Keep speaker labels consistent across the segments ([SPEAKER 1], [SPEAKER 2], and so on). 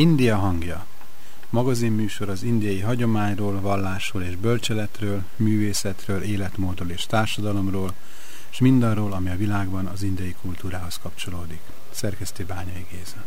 [SPEAKER 1] India hangja. Magazinműsor az indiai hagyományról, vallásról és bölcseletről, művészetről, életmódról és társadalomról, és mindarról, ami a világban az indiai kultúrához kapcsolódik. Szerkesztő Bányai Géza.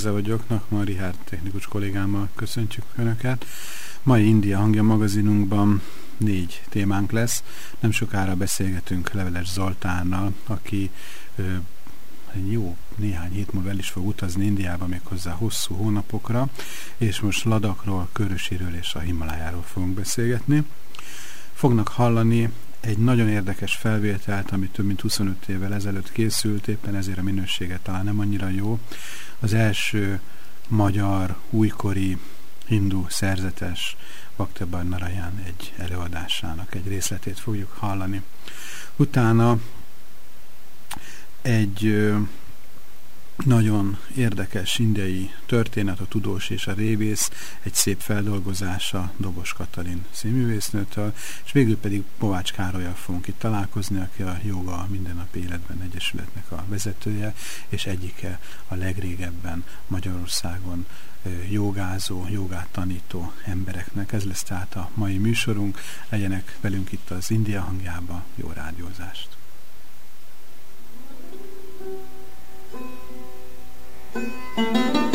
[SPEAKER 1] Géza vagyok, Nakma Rihárd technikus kollégámmal köszöntjük Önöket. Mai India hangja magazinunkban négy témánk lesz. Nem sokára beszélgetünk Leveles Zoltánnal, aki ö, jó néhány hét múlva el is fog utazni Indiába, méghozzá hosszú hónapokra, és most Ladakról, Köröséről és a Himalájáról fogunk beszélgetni. Fognak hallani egy nagyon érdekes felvételt, ami több mint 25 évvel ezelőtt készült, éppen ezért a minősége talán nem annyira jó. Az első magyar, újkori, hindu szerzetes Baktaban Narayan egy előadásának egy részletét fogjuk hallani. Utána egy nagyon érdekes indiai történet, a tudós és a révész, egy szép feldolgozása Dobos Katalin színművésznőtől, és végül pedig Povács Károlyal fogunk itt találkozni, aki a Joga Mindennapi Életben Egyesületnek a vezetője, és egyike a legrégebben Magyarországon jogázó, jogát tanító embereknek. Ez lesz tehát a mai műsorunk. Legyenek velünk itt az India hangjába. Jó rádiózást! Thank you.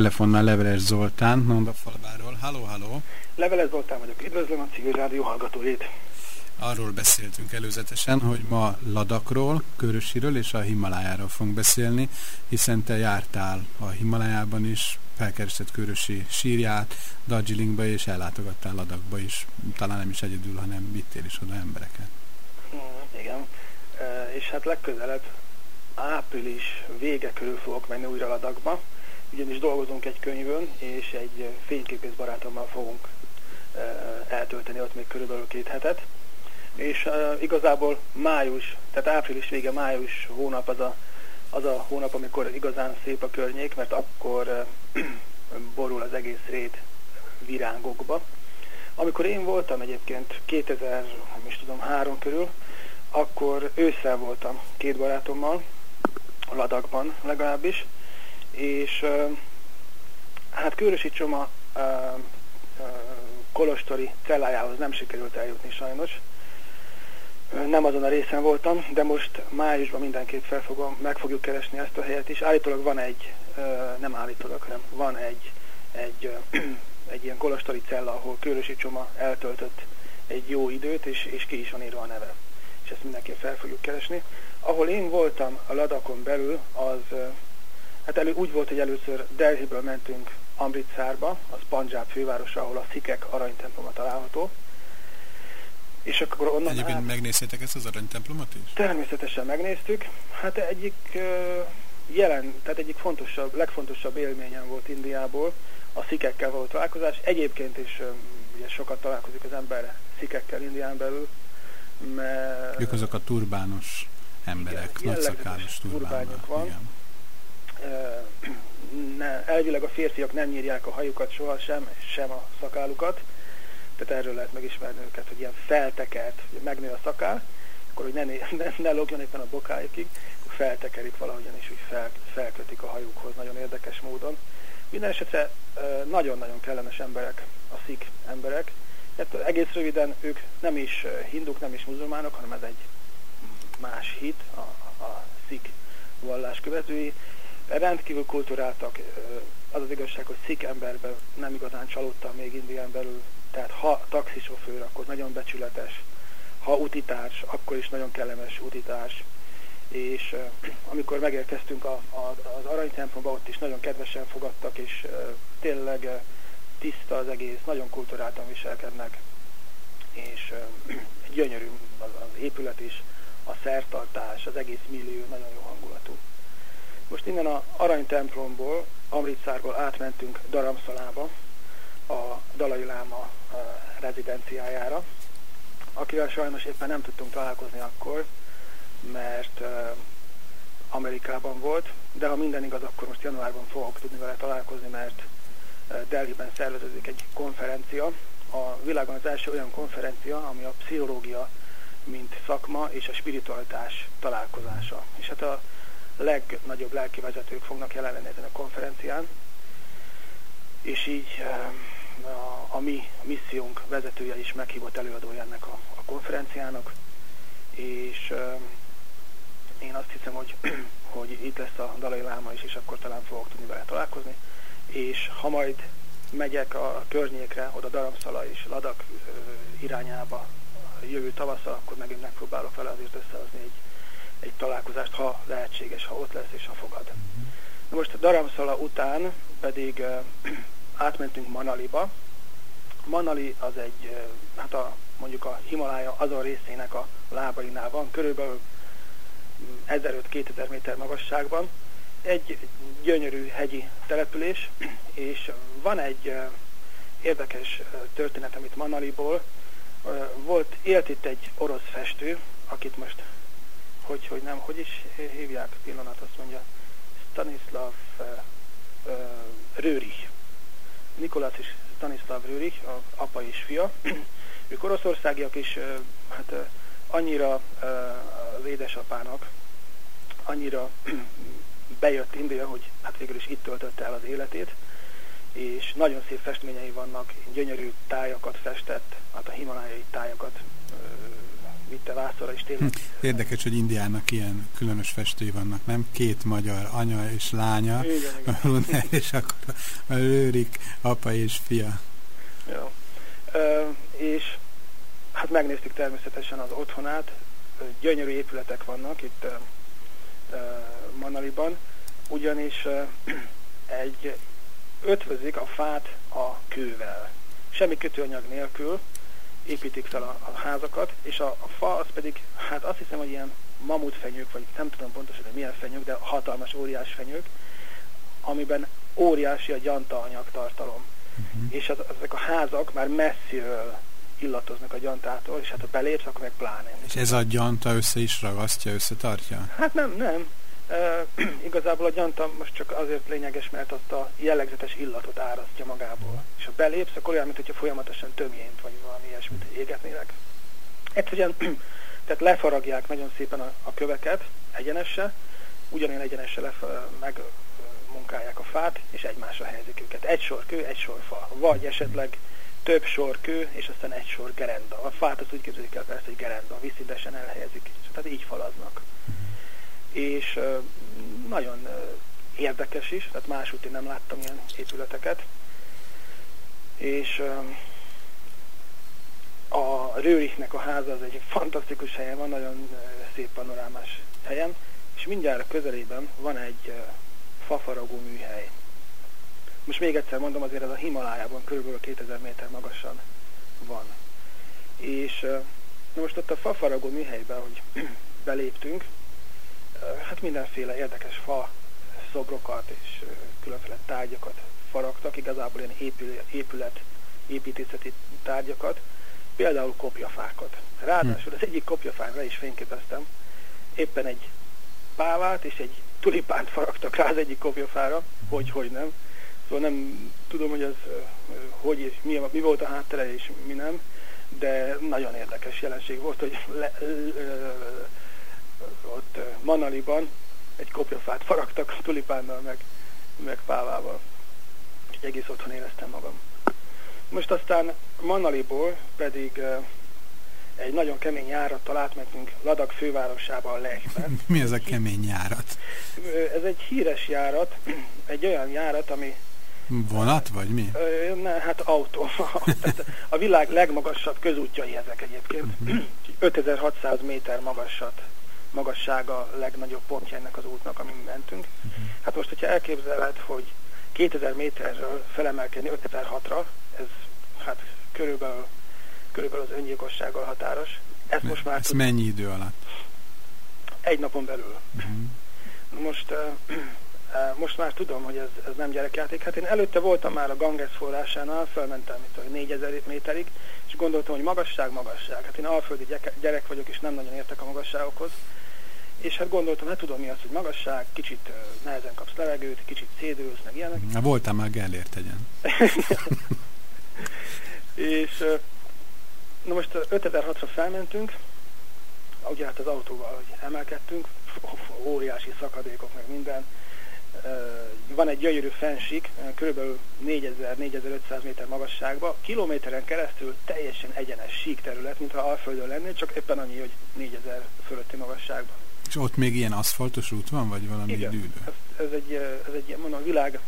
[SPEAKER 1] Telefonnál Leveles Zoltán, Nondafalváról. Halló, halló!
[SPEAKER 2] Leveles Zoltán vagyok. Üdvözlöm a civil rádió hallgatóit!
[SPEAKER 1] Arról beszéltünk előzetesen, hogy ma Ladakról, Körösiről és a Himalájáról fogunk beszélni, hiszen te jártál a Himalájában is, felkeresett Körösi sírját, Darjeelingbe és ellátogattál Ladakba is, talán nem is egyedül, hanem vittél is oda embereket.
[SPEAKER 2] Hmm, igen, e, és hát legközelebb április vége körül fogok menni újra Ladakba, ugyanis dolgozunk egy könyvön, és egy fényképész barátommal fogunk eltölteni ott még körülbelül két hetet. És igazából május, tehát április vége, május hónap az a, az a hónap, amikor igazán szép a környék, mert akkor borul az egész rét virágokba. Amikor én voltam egyébként 2000, nem is tudom, három körül, akkor ősszel voltam két barátommal, a Ladakban legalábbis, és hát Kőrösi Csoma Kolostori cellájához nem sikerült eljutni sajnos. Nem azon a részen voltam, de most májusban mindenképp fel fogom, meg fogjuk keresni ezt a helyet is. Állítólag van egy, nem állítólag, hanem van egy, egy, egy ilyen kolostori cella, ahol Kőrösi Csoma eltöltött egy jó időt, és, és ki is van írva a neve. És ezt mindenképp fel fogjuk keresni. Ahol én voltam a Ladakon belül, az Hát elő, úgy volt, hogy először Delhiből mentünk Amritsárba, az Punjab fővárosa, ahol a Szikek aranytemploma található.
[SPEAKER 1] És akkor onnan Egyébként át... megnéztétek ezt az aranytemplomot is?
[SPEAKER 2] Természetesen megnéztük. Hát egyik jelen, tehát egyik fontosabb, legfontosabb élményem volt Indiából a szikekkel való találkozás. Egyébként is ugye sokat találkozik az ember szikekkel Indián belül, mert...
[SPEAKER 1] Ők azok a turbános emberek, igen, nagyszakálos turbányok van. Igen
[SPEAKER 2] ne, elvileg a férfiak nem nyírják a hajukat sohasem, sem a szakálukat, tehát erről lehet megismerni őket, hogy ilyen feltekert, hogy megnő a szakál, akkor hogy ne, ne, ne logjon éppen a bokáikig, akkor feltekerik valahogyan, és úgy fel, felkötik a hajukhoz nagyon érdekes módon. Minden esetre nagyon-nagyon kellemes emberek, a szik emberek. Hát egész röviden ők nem is hinduk, nem is muzulmánok, hanem ez egy más hit, a, a szik vallás követői, rendkívül kulturáltak. Az az igazság, hogy szik emberben nem igazán csalódtam még Indián belül Tehát ha taxisofőr, akkor nagyon becsületes, ha utitárs, akkor is nagyon kellemes utitárs. És amikor megérkeztünk a, a, az aranytemplomba, ott is nagyon kedvesen fogadtak, és tényleg tiszta az egész, nagyon kulturáltan viselkednek, és gyönyörű az, az épület is, a szertartás, az egész millió nagyon jó hangulatú. Most innen a aranytemplomból, Amritsárból átmentünk Daramszalába, a Dalai Láma rezidenciájára, akivel sajnos éppen nem tudtunk találkozni akkor, mert Amerikában volt, de ha minden igaz, akkor most januárban fogok tudni vele találkozni, mert Delhiben szerveződik egy konferencia, a világon az első olyan konferencia, ami a pszichológia, mint szakma és a spiritualitás találkozása. És hát a legnagyobb lelki vezetők fognak jelen lenni ezen a konferencián, és így a, a mi missziónk vezetője is meghívott előadója ennek a, a konferenciának, és én azt hiszem, hogy, hogy itt lesz a Dalai Láma is, és akkor talán fogok tudni vele találkozni, és ha majd megyek a környékre, oda Daramszala és Ladak irányába jövő tavasszal, akkor megint megpróbálok vele azért összehozni egy, egy találkozást, ha lehetséges, ha ott lesz és ha fogad. Na most Daramszala után pedig átmentünk Manaliba. Manali az egy, hát a, mondjuk a Himalája azon részének a lábainál van, körülbelül 1500-2000 méter magasságban. Egy gyönyörű hegyi település, és van egy érdekes történet, amit Manaliból volt, élt itt egy orosz festő, akit most, hogy, hogy nem, hogy is hívják, pillanat, azt mondja, Stanislav uh, uh, Rőrich. Nikolás és Stanislav Rőrich, a apa és fia. ők oroszországiak is, uh, hát uh, annyira uh, az édesapának, annyira bejött India, hogy hát végül is itt töltötte el az életét, és nagyon szép festményei vannak, gyönyörű tájakat festett, hát a himalájai tájakat vitte vászorra is tényleg.
[SPEAKER 1] Hm, érdekes, hogy Indiának ilyen különös festői vannak, nem? Két magyar anya és lánya, igen, igen. a és akkor a Lőrik apa és fia.
[SPEAKER 2] Ja. Ö, és hát megnéztük természetesen az otthonát, gyönyörű épületek vannak itt ö, Manaliban, ugyanis ö, egy ötvözik a fát a kővel. Semmi kötőanyag nélkül építik fel a, a házakat, és a, a fa az pedig, hát azt hiszem, hogy ilyen mamutfenyők, vagy nem tudom pontosan, hogy milyen fenyők, de hatalmas, óriás fenyők, amiben óriási a gyanta anyagtartalom. Uh-huh. És az, ezek a házak már messziről illatoznak a gyantától, és hát ha belépsz, akkor meg pláne.
[SPEAKER 1] És ez a gyanta össze is ragasztja, összetartja?
[SPEAKER 2] Hát nem, nem. Uh, igazából a gyanta most csak azért lényeges, mert azt a jellegzetes illatot árasztja magából. És ha belépsz, akkor olyan, mintha folyamatosan tömjént, vagy valami ilyesmit égetnének. Egyszerűen, tehát lefaragják nagyon szépen a, a köveket egyenesse, ugyanilyen egyenesse lef, meg munkálják a fát, és egymásra helyezik őket. Egy sor kő, egy sor fa. Vagy esetleg több sor kő, és aztán egy sor gerenda. A fát az úgy képzelik el persze, hogy gerenda, viszintesen elhelyezik, tehát így falaznak és nagyon érdekes is, tehát másút én nem láttam ilyen épületeket, és a Rőrichnek a háza az egy fantasztikus helyen van, nagyon szép panorámás helyen, és mindjárt a közelében van egy fafaragó műhely. Most még egyszer mondom, azért ez a Himalájában körülbelül 2000 méter magasan van. És na most ott a fafaragó műhelyben, hogy beléptünk, hát mindenféle érdekes fa szobrokat és különféle tárgyakat faragtak, igazából ilyen épület, épület építészeti tárgyakat, például kopjafákat. Ráadásul az egyik kopjafára is fényképeztem, éppen egy pávát és egy tulipánt faragtak rá az egyik kopjafára, hogy, hogy nem. Szóval nem tudom, hogy ez hogy és mi, mi volt a háttere és mi nem, de nagyon érdekes jelenség volt, hogy le, le, ott Manaliban egy kopjafát faragtak tulipánnal, meg, meg pávával. Úgyhogy egész otthon éreztem magam. Most aztán Manaliból pedig egy nagyon kemény járattal átmentünk Ladak fővárosába, a.
[SPEAKER 1] Mi ez a kemény járat?
[SPEAKER 2] Ez egy híres járat, egy olyan járat, ami
[SPEAKER 1] Vonat, vagy mi?
[SPEAKER 2] Ne, hát autó. Tehát a világ legmagasabb közútjai ezek egyébként.
[SPEAKER 1] Mhm.
[SPEAKER 2] 5600 méter magasat, magassága a legnagyobb pontja ennek az útnak, amin mentünk.
[SPEAKER 1] Mhm.
[SPEAKER 2] Hát most, hogyha elképzeled, hogy 2000 méterről felemelkedni 5006-ra, ez hát körülbelül, körülbelül az öngyilkossággal határos. Ezt most már
[SPEAKER 1] Ez
[SPEAKER 2] tud,
[SPEAKER 1] mennyi idő alatt?
[SPEAKER 2] egy napon belül. Na Most, uh, uh, most már tudom, hogy ez, ez nem gyerekjáték. Hát én előtte voltam már a Ganges forrásánál, felmentem itt a 4000 méterig, és gondoltam, hogy magasság, magasság. Hát én alföldi gyerek vagyok, és nem nagyon értek a magasságokhoz. És hát gondoltam, hát tudom mi az, hogy magasság, kicsit nehezen kapsz levegőt, kicsit szédülsz, meg ilyenek.
[SPEAKER 1] Na, voltál már Gellért egyen.
[SPEAKER 2] És na most ö, 5006-ra felmentünk, ugye hát az autóval hogy emelkedtünk, óriási szakadékok, meg minden. Van egy gyönyörű fensík, ö, körülbelül 4000-4500 méter magasságban, kilométeren keresztül teljesen egyenes sík terület, mintha Alföldön lennél, csak éppen annyi, hogy 4000 fölötti magasságban.
[SPEAKER 1] És ott még ilyen aszfaltos út van, vagy valami
[SPEAKER 2] Igen.
[SPEAKER 1] dűlő?
[SPEAKER 2] Ez, ez egy, ez egy mondom, a világ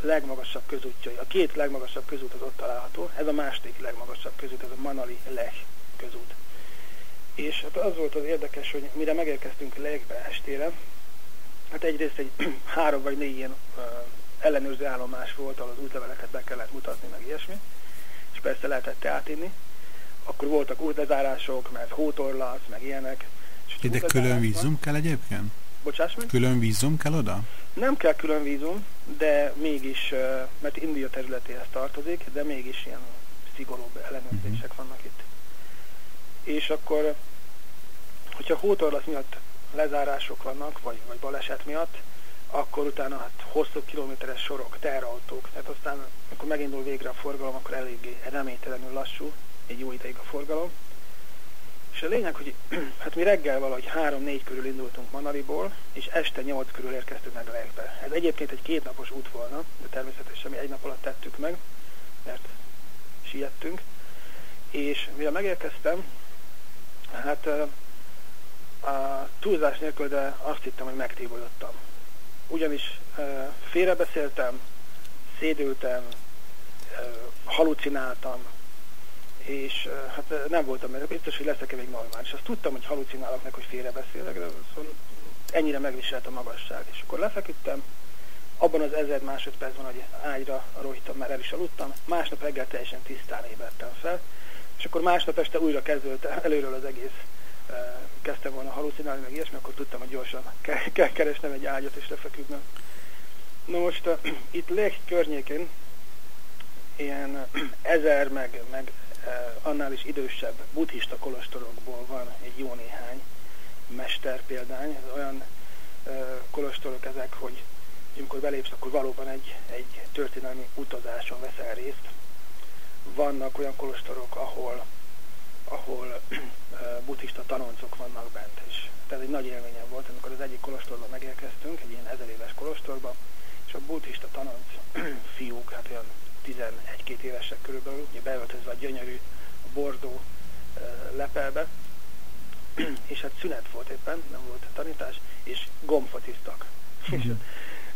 [SPEAKER 2] legmagasabb közútjai. A két legmagasabb közút az ott található. Ez a második legmagasabb közút, ez a Manali Lech közút. És hát az volt az érdekes, hogy mire megérkeztünk Lechbe estére, hát egyrészt egy három vagy négy ilyen ellenőrző állomás volt, ahol az útleveleket be kellett mutatni, meg ilyesmi, és persze lehetett teát inni. Akkor voltak útlezárások, mert hótorlasz, meg ilyenek.
[SPEAKER 1] Ide külön vízum kell egyébként?
[SPEAKER 2] Bocsáss meg?
[SPEAKER 1] Külön vízum kell oda?
[SPEAKER 2] Nem kell külön vízum, de mégis, mert India területéhez tartozik, de mégis ilyen szigorúbb ellenőrzések vannak itt. És akkor, hogyha hótorlasz miatt lezárások vannak, vagy, vagy baleset miatt, akkor utána hát hosszú kilométeres sorok, teherautók, tehát aztán, amikor megindul végre a forgalom, akkor eléggé reménytelenül lassú, egy jó ideig a forgalom. És a lényeg, hogy hát mi reggel valahogy 3-4 körül indultunk Manaliból, és este 8 körül érkeztünk meg Lechbe. Ez egyébként egy kétnapos út volna, de természetesen mi egy nap alatt tettük meg, mert siettünk. És mire megérkeztem, hát a túlzás nélkül, de azt hittem, hogy megtébolyodtam. Ugyanis félrebeszéltem, szédültem, halucináltam, és hát nem voltam benne biztos, hogy leszek-e még normális. Azt tudtam, hogy halucinálok meg, hogy félrebeszélek, de szóval ennyire megviselt a magasság. És akkor lefeküdtem, abban az ezer másodpercben, hogy ágyra rohittam, már el is aludtam, másnap reggel teljesen tisztán ébredtem fel, és akkor másnap este újra kezdődött előről az egész, kezdtem volna halucinálni, meg ilyesmi, akkor tudtam, hogy gyorsan ke- kell keresnem egy ágyat és lefeküdnöm. Na most uh, itt Lech környékén ilyen ezer, meg, meg annál is idősebb buddhista kolostorokból van egy jó néhány mester példány. Olyan kolostorok ezek, hogy amikor belépsz, akkor valóban egy, egy történelmi utazáson veszel részt. Vannak olyan kolostorok, ahol, ahol buddhista tanoncok vannak bent, és ez egy nagy élményem volt, amikor az egyik kolostorba megérkeztünk, egy ilyen ezer éves kolostorba, és a buddhista tanonc fiúk, hát olyan 11-2 évesek körülbelül, ugye beöltözve a gyönyörű bordó uh, lepelbe, és hát szünet volt éppen, nem volt tanítás, és gombfociztak. És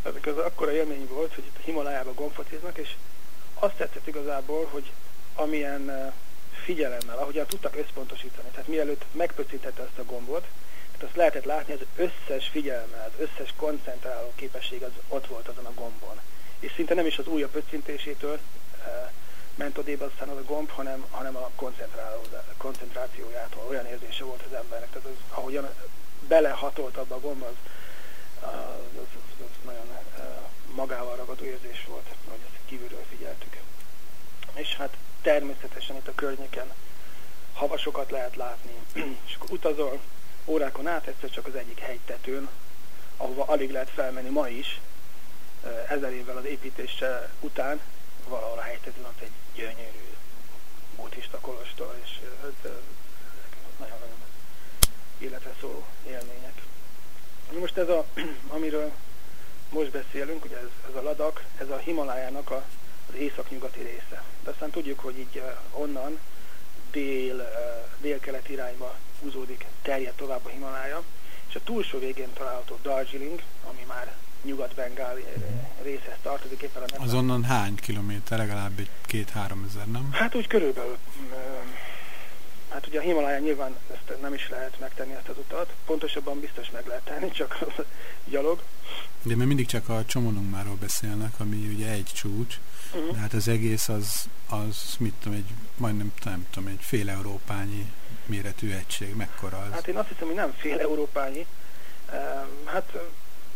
[SPEAKER 2] ezek az akkora élmény volt, hogy itt a Himalájában gombfociznak, és azt tetszett igazából, hogy amilyen figyelemmel, ahogyan tudtak összpontosítani, tehát mielőtt megpöcintette ezt a gombot, tehát azt lehetett látni, az összes figyelme, az összes koncentráló képesség az ott volt azon a gombon. És szinte nem is az újabb pöccintésétől uh, ment odébb aztán az a gomb, hanem, hanem a koncentrációjától. Olyan érzése volt az embernek. Tehát az, ahogyan belehatolt abba a gomb, az, az, az, az, nagyon uh, magával ragadó érzés volt, hogy ezt kívülről figyeltük. És hát természetesen itt a környéken havasokat lehet látni, és akkor utazol órákon át, egyszer csak az egyik hegytetőn, ahova alig lehet felmenni ma is, ezer évvel az építése után, valahol a hegytetőn ott egy gyönyörű buddhista kolostor, és hát, nagyon-nagyon életre szóló élmények. Most ez a, amiről most beszélünk, ugye ez, ez a ladak, ez a Himalájának a, az északnyugati része. De aztán tudjuk, hogy így onnan dél, dél-kelet irányba húzódik, terjed tovább a Himalája, és a túlsó végén található Darjeeling, ami már nyugat-bengáli részhez tartozik éppen a Nepál.
[SPEAKER 1] Azonnan hány kilométer? Legalább egy két-három ezer, nem?
[SPEAKER 2] Hát úgy körülbelül. Hát ugye a Himaláján nyilván ezt nem is lehet megtenni ezt az utat, pontosabban biztos meg lehet tenni, csak gyalog.
[SPEAKER 1] De mert mindig csak a Csomonungmáról beszélnek, ami ugye egy csúcs, uh-huh. de hát az egész az, az mit tudom, egy, majdnem nem tudom, egy fél európányi méretű egység, mekkora az?
[SPEAKER 2] Hát én azt hiszem, hogy nem fél európányi. Hát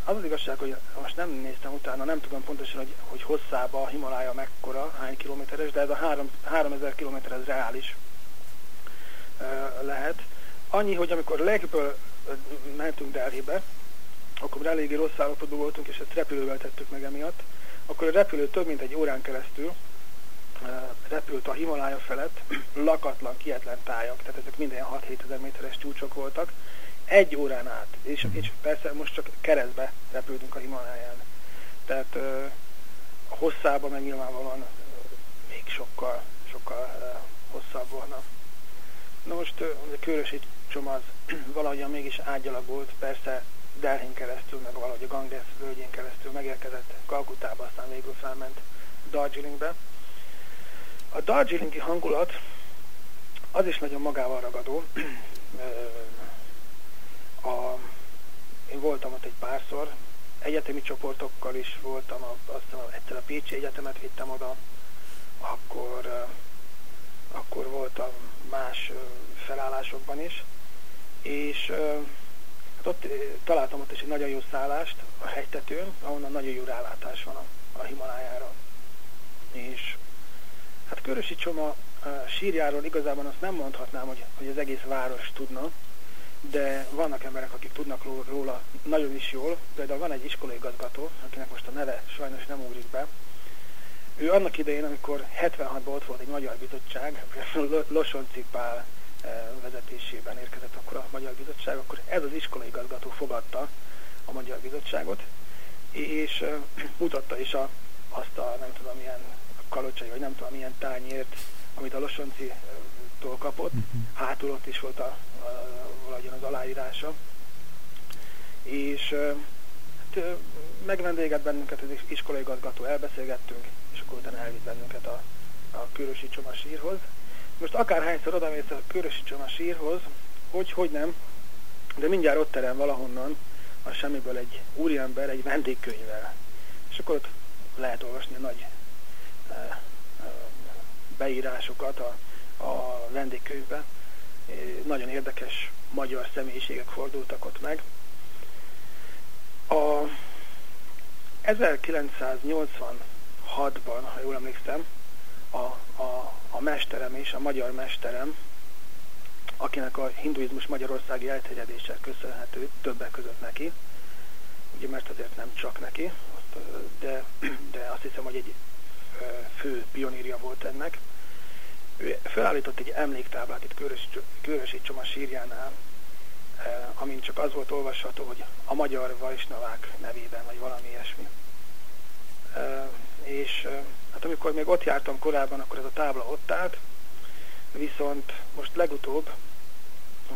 [SPEAKER 2] az az igazság, hogy most nem néztem utána, nem tudom pontosan, hogy, hogy hosszába a Himalája mekkora, hány kilométeres, de ez a 3, 3000 kilométer ez reális lehet. Annyi, hogy amikor legből mentünk Delhibe, akkor eléggé rossz állapotban voltunk, és ezt repülővel tettük meg emiatt, akkor a repülő több mint egy órán keresztül repült a Himalája felett, lakatlan, kietlen tájak, tehát ezek minden 6-7 ezer méteres csúcsok voltak, egy órán át, és, uh-huh. és persze most csak keresztbe repültünk a Himaláján. Tehát a hosszában meg nyilvánvalóan még sokkal, sokkal uh, hosszabb volna. Na most uh, a Körösi csom az valahogyan mégis ágyalakult, persze Delhin keresztül, meg valahogy a Ganges völgyén keresztül megérkezett Kalkutába, aztán végül felment Darjeelingbe. A Darjeelingi hangulat az is nagyon magával ragadó. a, én voltam ott egy párszor, egyetemi csoportokkal is voltam, a, aztán egyszer a Pécsi Egyetemet vittem oda, akkor, akkor voltam más felállásokban is, és hát ott találtam ott is egy nagyon jó szállást a hegytetőn, ahonnan nagyon jó rálátás van a, a Himalájára. És hát Körösi Csoma sírjáról igazából azt nem mondhatnám, hogy, hogy az egész város tudna, de vannak emberek, akik tudnak róla nagyon is jól. Például van egy iskolaigazgató, akinek most a neve sajnos nem ugrik be. Ő annak idején, amikor 76-ban ott volt egy magyar bizottság, Losonci Pál eh, vezetésében érkezett akkor a Magyar Bizottság, akkor ez az iskolaigazgató fogadta a Magyar Bizottságot, és eh, mutatta is a, azt a nem tudom milyen kalocsai, vagy nem tudom milyen tányért, amit a Losonci-tól kapott. Uh-huh. Hátul ott is volt a, valahogyan az aláírása. És hát, megvendégett bennünket az iskolai gazgató, elbeszélgettünk, és akkor utána elvitt bennünket a, a Körösi Csoma sírhoz. Most akárhányszor odamész a Körösi Csoma sírhoz, hogy, hogy nem, de mindjárt ott terem valahonnan a semmiből egy úriember egy vendégkönyvvel. És akkor ott lehet olvasni a nagy beírásokat a, a vendégkönyvbe. Nagyon érdekes magyar személyiségek fordultak ott meg. A 1986-ban, ha jól emlékszem, a, a, a mesterem és a magyar mesterem, akinek a hinduizmus magyarországi elterjedése köszönhető többek között neki, ugye mert azért nem csak neki, de, de azt hiszem, hogy egy fő pionírja volt ennek. Ő felállított egy emléktáblát itt Körösi Csoma sírjánál, Eh, amin csak az volt olvasható, hogy a magyar vajsnavák nevében, vagy valami ilyesmi. Eh, és eh, hát amikor még ott jártam korábban, akkor ez a tábla ott állt, viszont most legutóbb,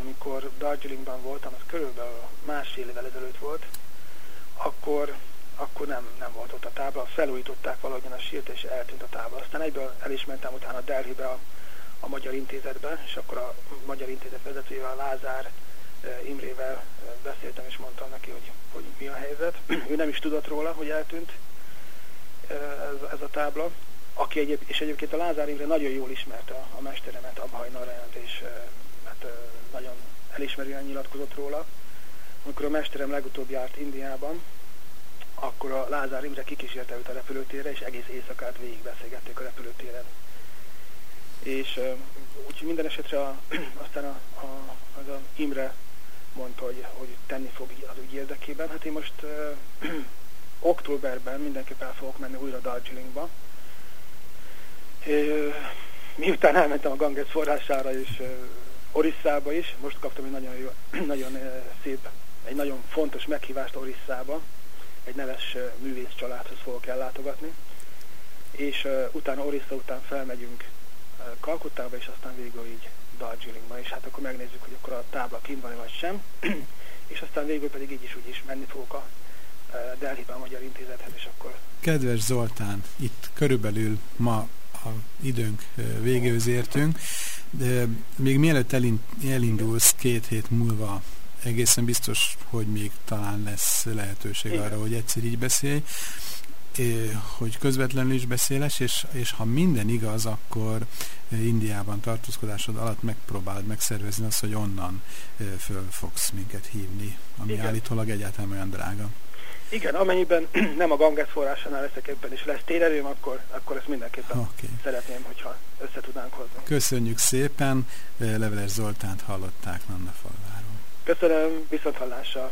[SPEAKER 2] amikor Darjeelingban voltam, az körülbelül másfél évvel ezelőtt volt, akkor, akkor nem, nem volt ott a tábla, felújították valahogyan a sírt, és eltűnt a tábla. Aztán egyből el is mentem utána Delhibe a, a Magyar Intézetbe, és akkor a Magyar Intézet vezetőjével, Lázár Eh, Imrével eh, beszéltem, és mondtam neki, hogy, hogy mi a helyzet. ő nem is tudott róla, hogy eltűnt eh, ez, ez a tábla. Aki egyéb, és egyébként a Lázár Imre nagyon jól ismerte a, a mesteremet, Abhaj Narayant, és hát, nagyon elismerően nyilatkozott róla. Amikor a mesterem legutóbb járt Indiában, akkor a Lázár Imre kikísérte őt a repülőtérre, és egész éjszakát végig beszélgették a repülőtéren. És úgyhogy minden esetre a, aztán a, a, az a Imre mondta, hogy, hogy tenni fog az ügy érdekében. Hát én most októberben mindenképp el fogok menni újra Darjeelingba. Miután elmentem a Ganges forrására és uh, Orisszába is, most kaptam egy nagyon, jó, nagyon szép, egy nagyon fontos meghívást Orisszába, egy neves uh, művész családhoz fogok ellátogatni, és uh, utána Orissa után felmegyünk uh, Kalkuttába, és aztán végül így Darjeelingba, és hát akkor megnézzük, hogy akkor a tábla kint van vagy sem, és aztán végül pedig így is úgy is menni fogok a Delhiben Magyar Intézethez, és akkor...
[SPEAKER 1] Kedves Zoltán, itt körülbelül ma a időnk végéhez értünk, de még mielőtt elindulsz két hét múlva egészen biztos, hogy még talán lesz lehetőség Igen. arra, hogy egyszer így beszélj, hogy közvetlenül is beszéles, és, és ha minden igaz, akkor Indiában tartózkodásod alatt megpróbáld megszervezni azt, hogy onnan föl fogsz minket hívni, ami Igen. állítólag egyáltalán olyan drága.
[SPEAKER 2] Igen, amennyiben nem a Ganges forrásánál leszek ebben is lesz térerőm, akkor, akkor ezt mindenképpen okay. szeretném, hogyha össze tudnánk hozni.
[SPEAKER 1] Köszönjük szépen, Leveles Zoltánt hallották Nanna Falváról.
[SPEAKER 2] Köszönöm, viszont hallásra.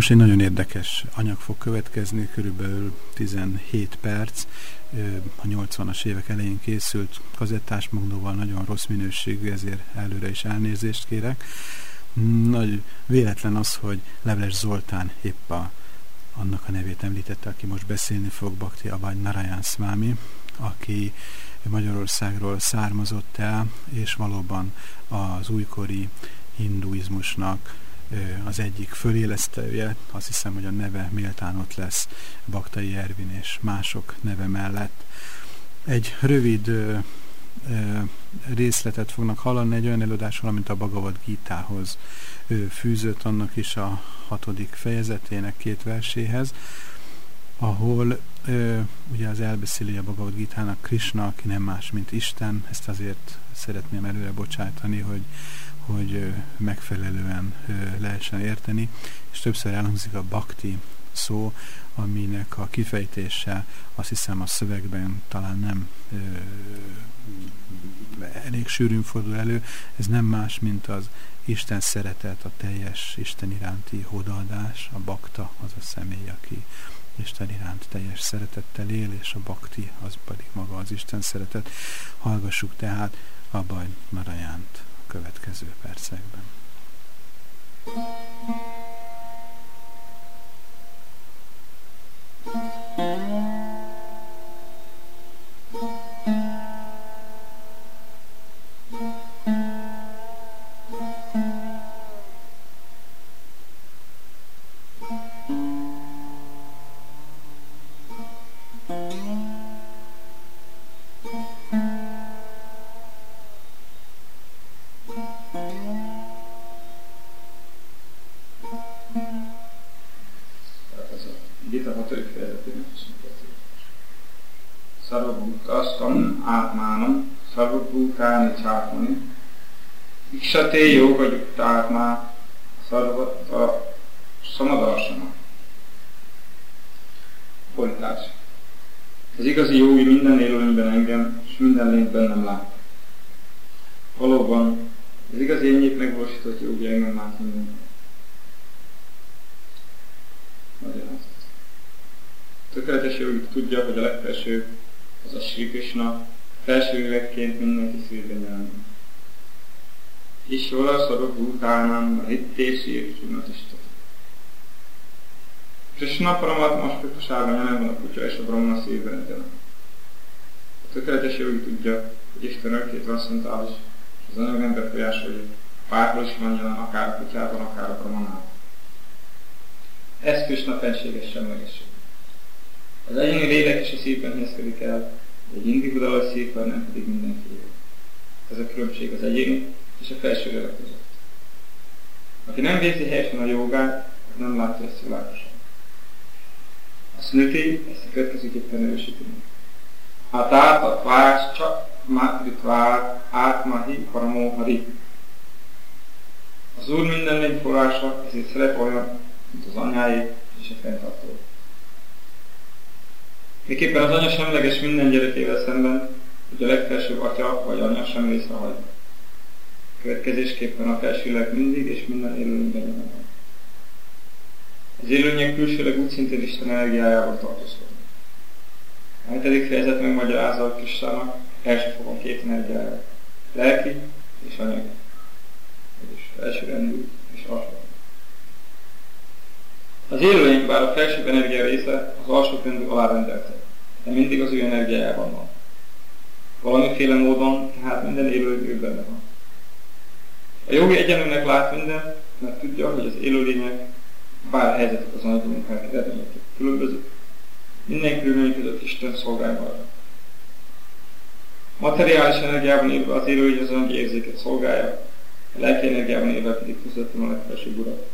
[SPEAKER 1] Most egy nagyon érdekes anyag fog következni, körülbelül 17 perc, a 80-as évek elején készült kazettás magnóval, nagyon rossz minőségű, ezért előre is elnézést kérek. Nagy véletlen az, hogy Leveles Zoltán épp a, annak a nevét említette, aki most beszélni fog, Bakti Abány Narayan Swami, aki Magyarországról származott el, és valóban az újkori hinduizmusnak az egyik fölélesztője, azt hiszem, hogy a neve méltán ott lesz Baktai Ervin és mások neve mellett. Egy rövid részletet fognak hallani egy olyan előadásról, mint a Bhagavad Gita-hoz fűzött annak is a hatodik fejezetének két verséhez, ahol ö, ugye az elbeszéli a Bhagavad Gita-nak Krishna, aki nem más, mint Isten, ezt azért szeretném előre bocsátani, hogy hogy megfelelően lehessen érteni, és többször elhangzik a bakti szó, aminek a kifejtése azt hiszem a szövegben talán nem elég sűrűn fordul elő, ez nem más, mint az Isten szeretet, a teljes Isten iránti odaadás, a bakta az a személy, aki Isten iránt teljes szeretettel él, és a bakti az pedig maga az Isten szeretet. Hallgassuk tehát a baj Marajánt következő percekben.
[SPEAKER 3] chateio, hogy tehát már Sarabhutánam Hittési Ircsunatista. Krishna Paramatma aspektusában jelen van a kutya és a Brahma szívben egyaránt. A tökéletes jogi tudja, hogy Isten örökké transzcentális, és az anyag nem befolyásolja, bárhol is van jelen, akár a kutyában, akár a Brahmanában. Ez Krishna fenséges semlegesség. Az egyéni lélek és a szívben helyezkedik el, egy individuális szívben nem pedig mindenki. Ez a különbség az egyéni és a felső között. Aki nem végzi helyesen a jogát, nem látja ezt világosan. A szüneti ezt a következőképpen erősíteni. Hatát a tvás csak matritvar átmahi paramohari. Az Úr minden lény forrása, ezért szerep olyan, mint az anyái és a fenntartó. Miképpen az anya semleges minden gyerekével szemben, hogy a legfelsőbb atya vagy anya sem észrehagy. Következésképpen a felsőleg mindig és minden élőlényben jelen van. Az élőlények külsőleg úgy szintén Isten energiájával tartozkodnak. A hetedik fejezet megmagyarázza a Krisztának első fokon két energiája. Lelki és anyagi. Vagyis rendű és alsó. Az élőlény bár a felső energia része az alsó rendű alárendelte, de mindig az ő energiájában van. Valamiféle módon, tehát minden élőlény benne van. A jogi egyenlőnek lát minden, mert tudja, hogy az élőlények bár helyzetek az anyagi munkák eredményeként különböző, minden körülmények között Isten szolgálja Materiális energiában élve az élőlény az anyagi érzéket szolgálja, a lelki energiában élve pedig közvetlenül a legfelsőbb urat.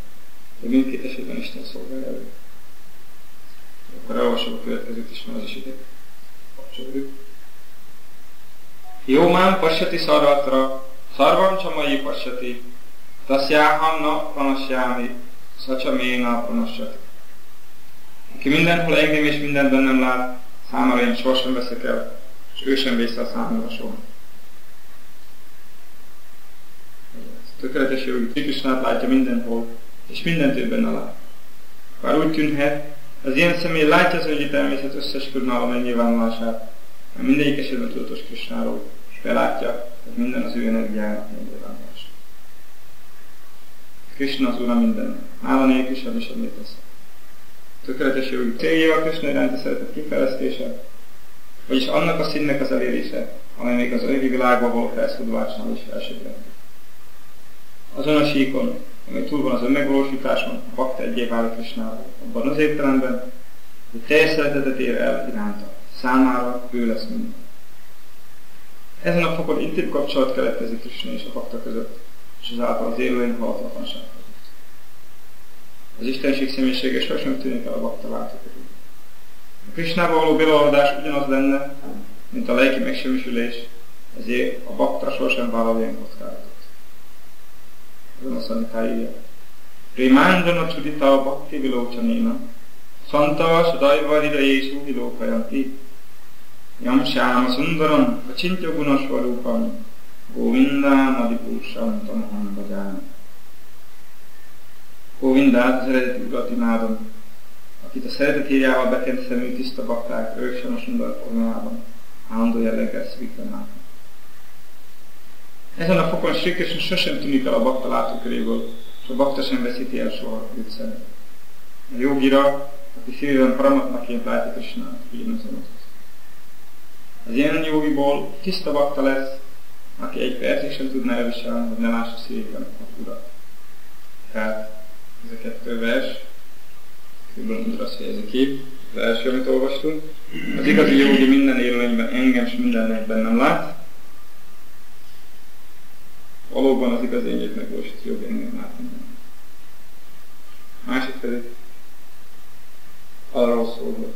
[SPEAKER 3] De mindkét esetben Isten szolgálja elő. Akkor elolvasom a következőt is, mert az is ide kapcsolódik. Jómán pasyati szarvatra, szarvam csamai pasyati, tasjáham na panasjámi, szacsaména panasyati. Aki mindenhol engem és mindenben nem lát, számára én sohasem veszek el, és ő sem vész a számomra soha. Tökéletes jogi Krisnát látja mindenhol, és mindent ő benne lát. Bár úgy tűnhet, az ilyen személy látja az önyi természet összes körnál megnyilvánulását, mert mindegyik esetben tudatos Krisnáról, és belátja, hogy minden az ő energiájának megnyilvánulás. Krishna az Ura minden, hála nélkül semmi sem tesz. Tökéletes jogi célja a Krishna iránti szeretet kifejlesztése, vagyis annak a színnek az elérése, amely még az anyagi világban való felszódulásnál is elsőbbrendű. Azon a síkon, ami túl van az önmegvalósításon, a bakta egyé válik Krisnával, abban az értelemben, hogy teljes szeretetet ér el iránta. Számára ő lesz minden. Ezen a fokon intim kapcsolat keletkezik Krishna és a bakta között, és azáltal az élőlény halhatatlanság között. Az Istenség személyisége sosem tűnik el a bakta látókörül. A Krishnával való beleadás ugyanaz lenne, mint a lelki megsemmisülés, ezért a bakta sosem vállal ilyen kockázatot. Gunasanitaiya. Primandana Chudita Bhakti Vilochanena Santa Sadaiva Hridayesu Vilokayanti Yam Shama Sundaram Achintya Gunasvarupam Govinda Madipusam Tamaham Bhajana Govindát, az eredeti urat imádom, akit a szeretet írjával bekent szemű tiszta bakták öröksen a sundar formában, állandó jelleggel szviklenának. Ezen a fokon Sri sosem tűnik el a bakta látóköréből, és a bakta sem veszíti el soha őt. A jogira, aki szívében paramatnaként látja Krishnát, ugyanaz a Az ilyen jogiból tiszta bakta lesz, aki egy percig sem tudná elviselni, hogy ne lássa szívében a urat. Tehát ez a kettő vers, külön azt fejezi ki. Az első, amit olvastunk. Az igazi jogi minden élőlényben engem, és minden nem lát, valóban az igaz ényét megvalósít jobb engem látni. Másik pedig arról szól, hogy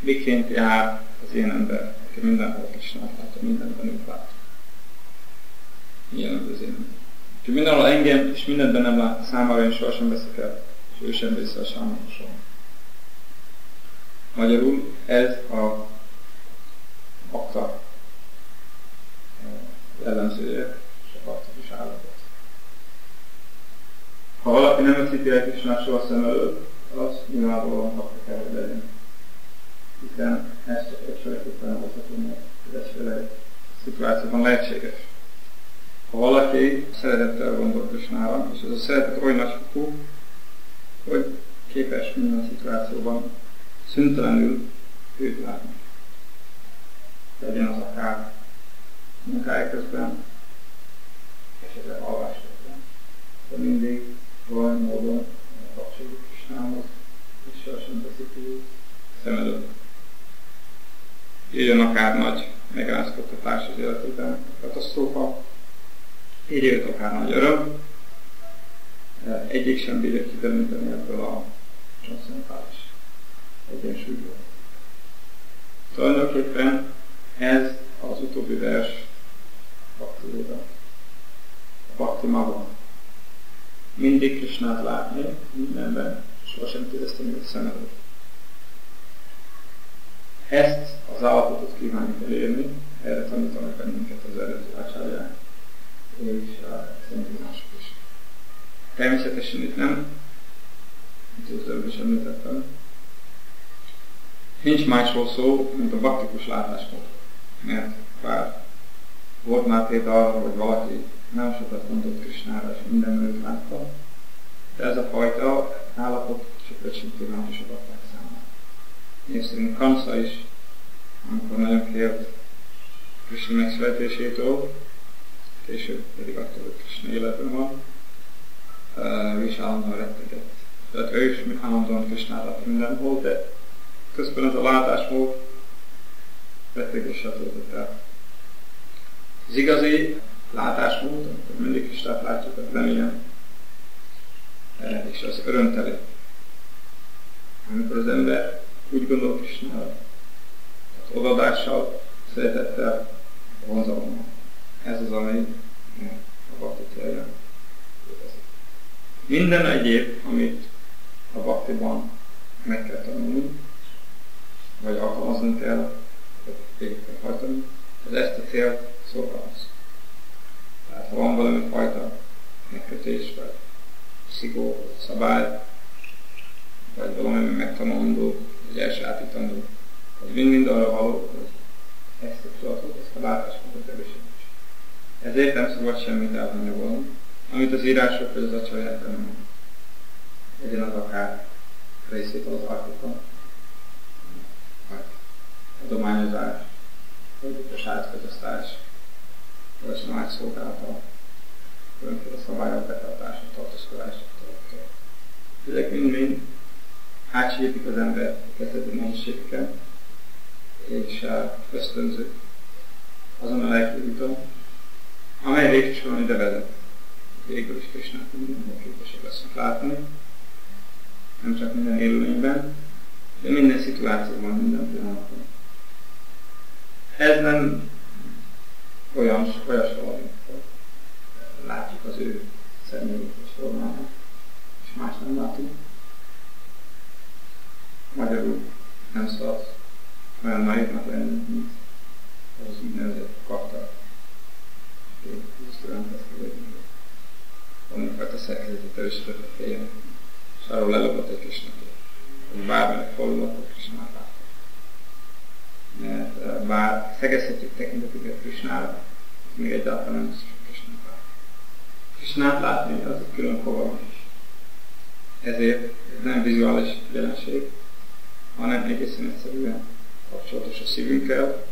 [SPEAKER 3] miként jár az én ember, aki mindenhol Kisnát látja, mindenben őt lát. Milyen az én Aki mindenhol engem és mindenben nem lát, számára én sohasem veszek el, és ő sem veszi a számomra soha. Magyarul ez a akta jellemzője, praktikus állatot. Ha valaki nem veszíti el Krisnát soha szem előtt, az nyilvánvalóan kapja kell, hogy legyen. Hiszen ezt csak egy sajátottan hozható meg, hogy egyféle szituációban lehetséges. Ha valaki szeretettel gondol Krisnára, és ez a szeretet oly nagy fokú, hogy képes minden szituációban szüntelenül őt látni. Legyen az akár munkája közben, esetleg alvás közben. De mindig valami módon kapcsolódik Kisnához, és sohasem veszik ki szem előtt. Jöjjön akár nagy megrázkodtatás az életében, katasztrófa, jöjjön akár nagy öröm, egyik sem bírja kibelinteni ebből a transzentális egyensúlyból. Tulajdonképpen ez az utóbbi vers Bakti A Bakti maga. Mindig Krishnát látni mindenben, sosem téveszteni a szem előtt. Ezt az állapotot kívánjuk elérni, erre tanítanak bennünket az előző ácsárják, és a szentén mások is. Természetesen itt nem, mint az előbb is említettem, nincs másról szó, mint a baktikus látásmód. Mert bár volt már példa hogy valaki nem sokat mondott Krisnára, és minden őt látta, de ez a fajta állapot csak öcsém pillanatosabb adták szerint Kansa is, amikor nagyon kért Krishna megszületésétől, később pedig attól, hogy Krishna életben van, ő is állandóan rettegett. Tehát ő is állandóan Krishnára mindenhol, de közben ez a látásmód rettegéssel töltött el. Az igazi látásmód, amikor mindig is látjuk, az nem ilyen, e, és az örömteli. Amikor az ember úgy gondol Krisnára, tehát odadással, szeretettel, vonzalommal. Ez az, ami a bakti célja. Minden egyéb, amit a baktiban meg kell tanulni, vagy alkalmazni kell, vagy végig kell hajtani, az ezt a célt szolgálsz. Tehát ha van valami fajta megkötés, vagy szigó, szabály, vagy valami megtanulandó, vagy elsátítandó, az mind-mind arra való, hogy ezt a tudatot, ezt a látásmódot erősítés. Ezért nem szabad semmit elhanyagolni, amit az írások vagy az acsaját nem legyen az akár részét az alkotók, vagy adományozás, vagy a sajátfogyasztás, vagy a nagy szolgálata, különféle szabályok betartása, tartózkodása, Ezek mind-mind átsítik az ember kezdeti nehézségeken, és ösztönző azon a lelki úton, amely végsősorban ide vezet. Végül is Krisnát minden képesek lesznek látni, nem csak minden élőlényben, de minden szituációban, minden pillanatban. Ez nem olyan, olyas valami, látjuk az ő személyét és formáját, és más nem látunk. Magyarul nem szabad olyan naivnak lenni, mint az úgynevezett kapta. Krisztán Valamifajta szerkezetet erősített a fejem, és arról lelopott egy kisnapot, hogy bármelyik falulat a Krisnát látta. Mert eh, bár szegezhetjük tekintetüket Krisnára, még egyáltalán nem Krisnát látni. Krisnát látni az egy külön fogalom is. Ezért ez nem vizuális jelenség, hanem egészen egyszerűen kapcsolatos a szívünkkel,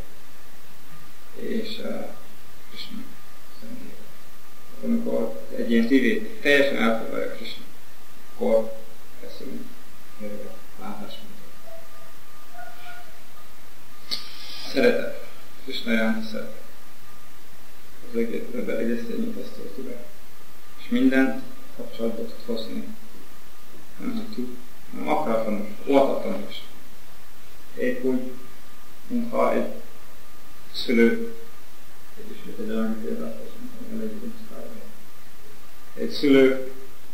[SPEAKER 3] és Krishna Amikor egy ilyen szívét teljesen elfoglalja Krishna, akkor beszélünk erről a látásmódról. Szeretet. Krishna jelenti szeretet. Az egész egész ezt be. És mindent kapcsolatba tud hozni. Nem tudjuk, nem akaratlanul, óvatatlanul is. Épp úgy, mintha egy szülő, egy ismét egy olyan példát, egy szülő,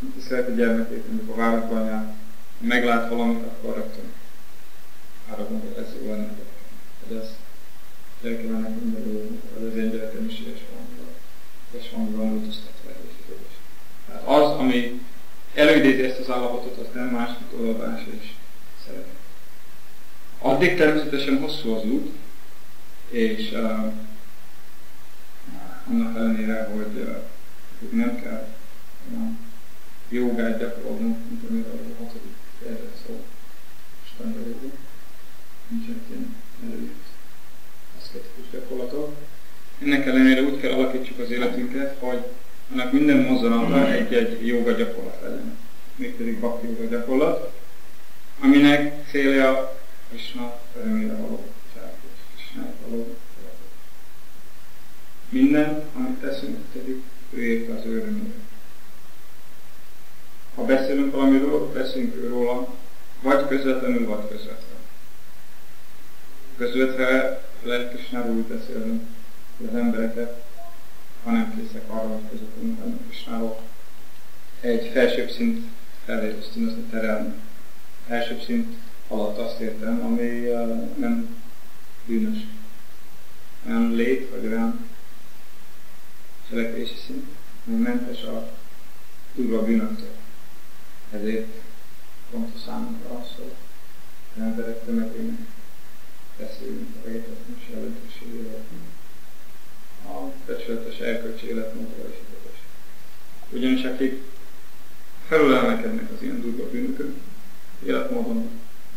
[SPEAKER 3] aki szeret a gyermekét, amikor váratlanját, meglát valamit, akkor rögtön arra gondol, ez jó lenne, hogy ez gyerekem ennek minden jó, vagy az én gyerekem is ilyes van, és van öltöztetve, és Tehát az, ami előidézi ezt az állapotot, az nem más, mint odaadás és. Addig természetesen hosszú az út, és uh, annak ellenére, hogy uh, nem kell uh, jogát gyakorolnunk, mint amiről a hatodik fejezet szó standardokban. Nincsenek ilyen előírt aszketikus gyakorlatok. Ennek ellenére úgy kell alakítsuk az életünket, hogy annak minden mozzanata egy-egy joga gyakorlat legyen. Mégpedig bakti joga gyakorlat, aminek célja Krishna örömére való cselekvés, Krishna minden, amit teszünk, tegyük ő érte az örömére. Ha beszélünk valamiről, beszélünk róla, vagy közvetlenül, vagy közvetlenül. Közvetve lehet Kisnáról úgy beszélni, hogy az embereket, ha nem készek arra, hogy közvetlenül lenni Kisnáról, egy felsőbb szint felé ösztönözni, terelni. Felsőbb szint alatt azt értem, ami nem bűnös. Olyan lét, vagy olyan cselekvési szint, ami mentes a durva bűnöktől. Ezért fontos számunkra az, hogy az emberek tömegének beszéljünk a vétetlen jelentőségével. A becsületes erkölcsi életmódra is ideges. Ugyanis akik felülemelkednek az ilyen durva bűnökön, életmódon,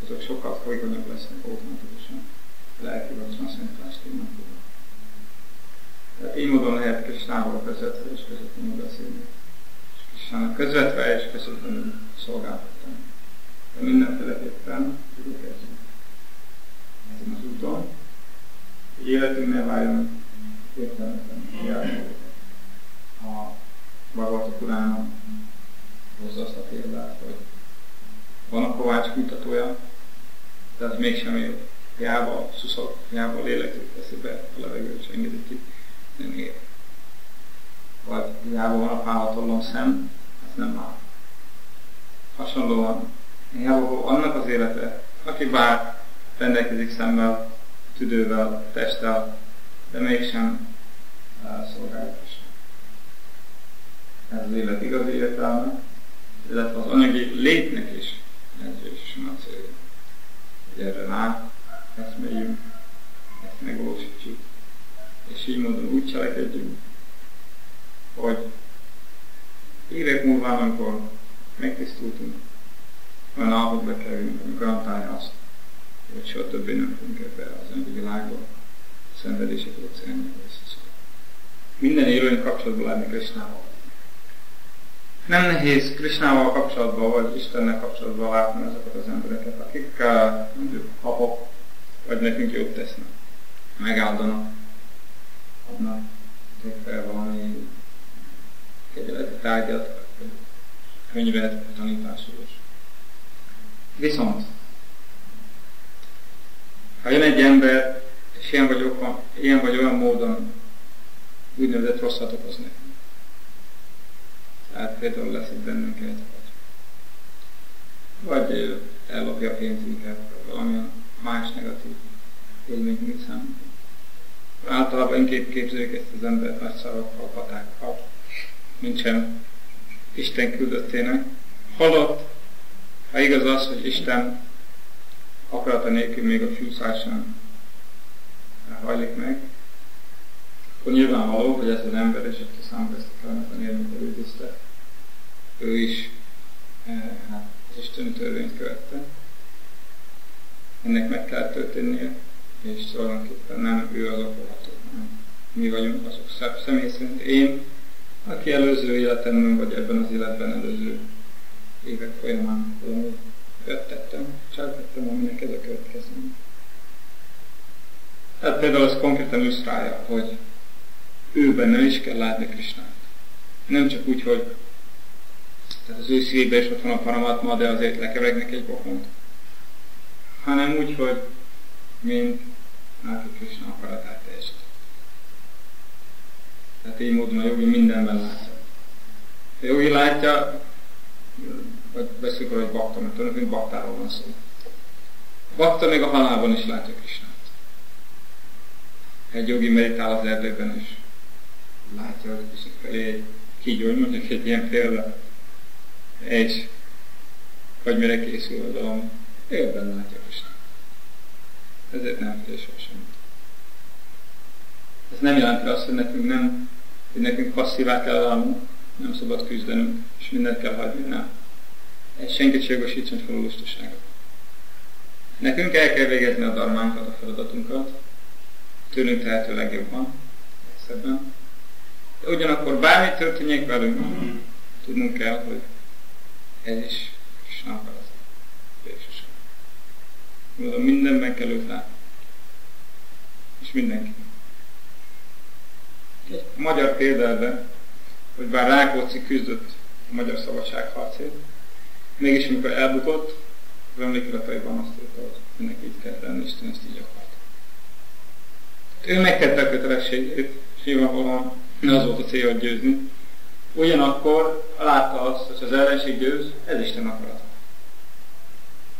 [SPEAKER 3] azok sokkal folytonyabb lesznek automatikusan lelki vagy szentás témákban. Tehát így módon lehet Krisnával közvetve és közvetlenül beszélni. És Krisnának közvetve és közvetlenül szolgáltatni. De mindenféleképpen tudjuk ezt ezen az úton, hogy életünk ne váljon értelmetlen járó. A Bhagavata Purána hozza azt a példát, hogy van a kovács kutatója, de az mégsem él. Hiába szuszok, hiába lélekét teszi be a levegőt, és engedi ki, nem ér. Vagy hiába van a pálatollom szem, az nem áll. Hasonlóan, hiába annak az élete, aki bár rendelkezik szemmel, tüdővel, testtel, de mégsem szolgálja Ez az élet igazi értelme, illetve az anyagi létnek is is a célja. Hogy erre rá eszméljünk, ezt megvalósítsuk, és így módon úgy cselekedjünk, hogy évek múlva, amikor megtisztultunk, olyan állapotba kerülünk, ami garantálja azt, hogy soha többé nem fogunk ebbe az anyagi világba, a szenvedések óceánjába visszaszólni. Minden élőnk kapcsolatban lenni Krisnával. Nem nehéz Krisnával kapcsolatban, vagy Istennel kapcsolatban látni azokat az embereket, akik mondjuk papok, vagy nekünk jót tesznek. Megáldanak, adnak, fel valami kegyeleti tárgyat, vagy könyvet, tanításról is. Viszont ha jön egy ember, és ilyen vagy, oka, ilyen vagy olyan módon úgynevezett rosszat okoz nekünk. Tehát például lesz itt bennünket, vagy, ellopja a pénzünket, vagy valamilyen más negatív élmény nyújt számunkra. Általában inkább képzeljük ezt az embert nagy szavakkal, patákkal, nincsen Isten küldöttének. Halott, ha igaz az, hogy Isten akarata nélkül még a fűszáson hajlik meg, akkor nyilvánvaló, hogy ez az ember, és aki számomra ezt a kellemetlen élményt elődözte, ő is eh, hát, az Isteni törvényt követte. Ennek meg kell történnie, és tulajdonképpen nem ő az okolható, mi vagyunk azok szebb személy szerint. Én, aki előző életemben, vagy ebben az életben előző évek folyamán valami tettem, cselekedtem, aminek ez a következmény. Hát például az konkrétan illusztrálja, hogy ő is kell látni Krisnát. Nem csak úgy, hogy tehát az ő szívében is ott van a paramatma, de azért lekeveregnek egy pofont. Hanem úgy, hogy mint aki Krishna akaratát teljesít. Tehát így módon a jogi mindenben látja. A jogi látja, vagy veszük hogy bakta, mert tulajdonképpen baktáról van szó. Bakta még a halálban is látja Krisnát. Egy jogi meditál az erdőben is. Látja, hogy felé kígyó, hogy mondjuk egy ilyen példa. És hogy mire készül a dolog, élben látja Krisnát. Ezért nem fél semmit. Ez nem jelenti azt, hogy nekünk nem, hogy nekünk passzívá kell válnunk, nem szabad küzdenünk, és mindent kell hagyni, nem senkit se jogosítson fel lustaságot. Nekünk el kell végezni a darmánkat, a feladatunkat, tőlünk tehető legjobban, szebben. De ugyanakkor bármi történjék velünk, tudnunk kell, hogy ez is Krishna akarat. Végsősorban. Mondom, mindenben kell őt látni. És mindenki. Egy magyar például, hogy bár Rákóczi küzdött a magyar szabadságharcért, mégis amikor elbukott, az emlékirataiban azt írta, hogy ennek így kell lenni, Isten ezt így akart. Ő megtette a kötelességét, és nyilvánvalóan az volt a cél, hogy győzni. Ugyanakkor látta azt, hogy az ellenség győz, ez Isten akarat.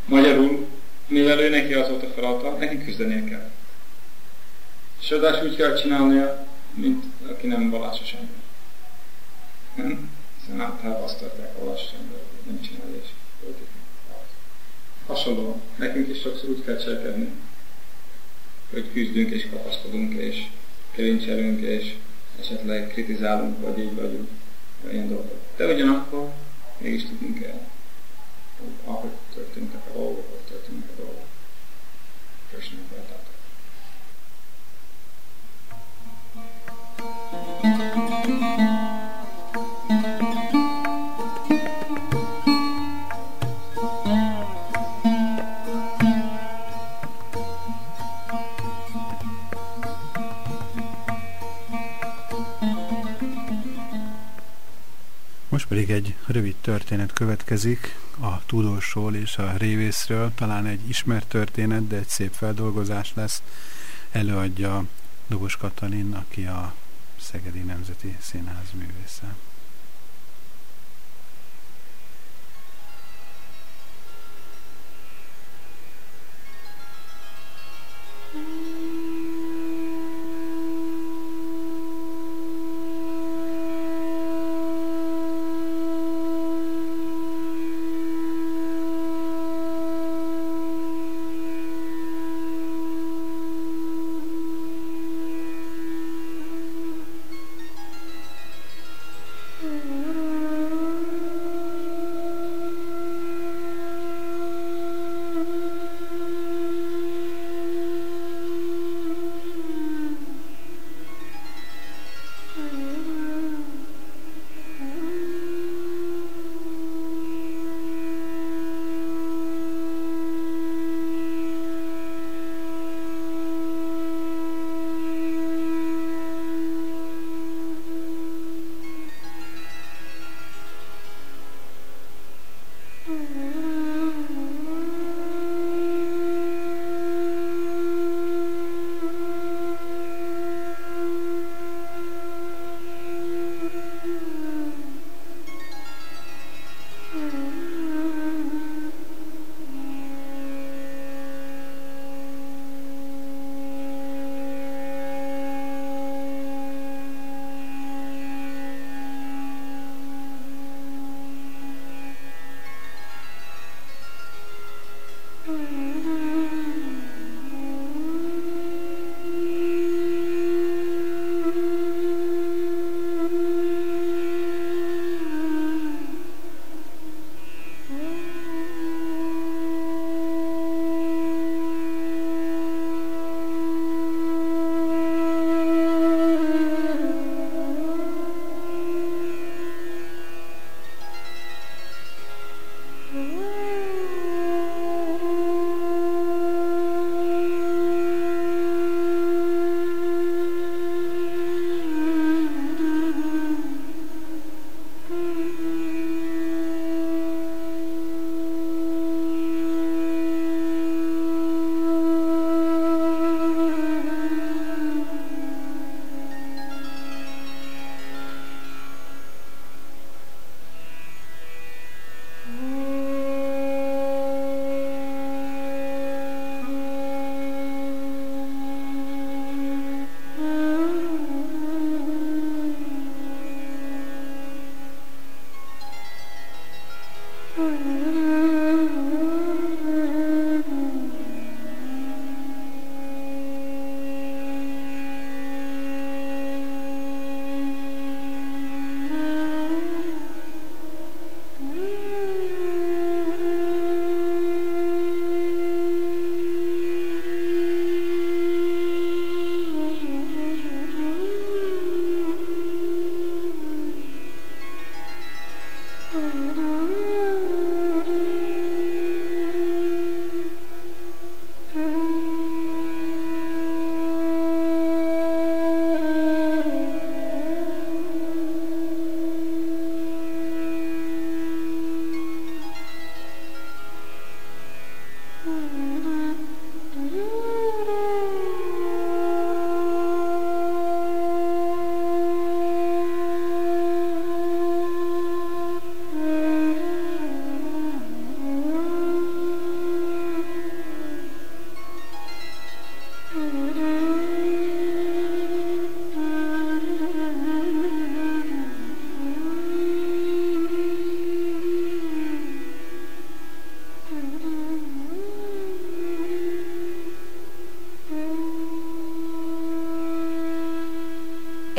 [SPEAKER 3] Magyarul, mivel ő neki az volt a feladata, neki küzdenie kell. És adás úgy kell csinálnia, mint aki nem vallásos ember. Nem? Hiszen általában a vallásos ember, nem csinálja és Hasonló. Nekünk is sokszor úgy kell cselekedni, hogy küzdünk és kapaszkodunk és kerincselünk és esetleg kritizálunk, vagy így vagyunk, vagy ilyen dolgok. De ugyanakkor mégis tudnunk kell, hogy ahogy történtek a dolgok, hogy történnek a dolgok. Köszönjük voltátok.
[SPEAKER 1] Pedig egy rövid történet következik a tudósról és a révészről, talán egy ismert történet, de egy szép feldolgozás lesz. Előadja Dobos Katalin, aki a Szegedi Nemzeti Színház művésze.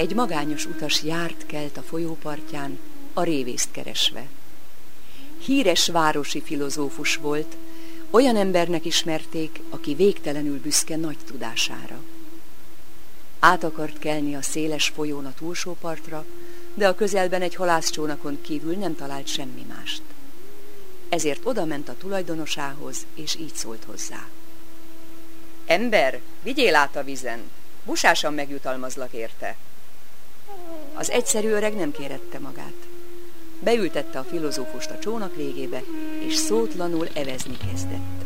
[SPEAKER 4] Egy magányos utas járt kelt a folyópartján, a révészt keresve. Híres városi filozófus volt, olyan embernek ismerték, aki végtelenül büszke nagy tudására. Át akart kelni a széles folyón a túlsó partra, de a közelben egy halászcsónakon kívül nem talált semmi mást. Ezért odament a tulajdonosához, és így szólt hozzá. Ember, vigyél át a vizen, busásan megjutalmazlak érte. Az egyszerű öreg nem kérette magát. Beültette a filozófust a csónak végébe, és szótlanul evezni kezdett.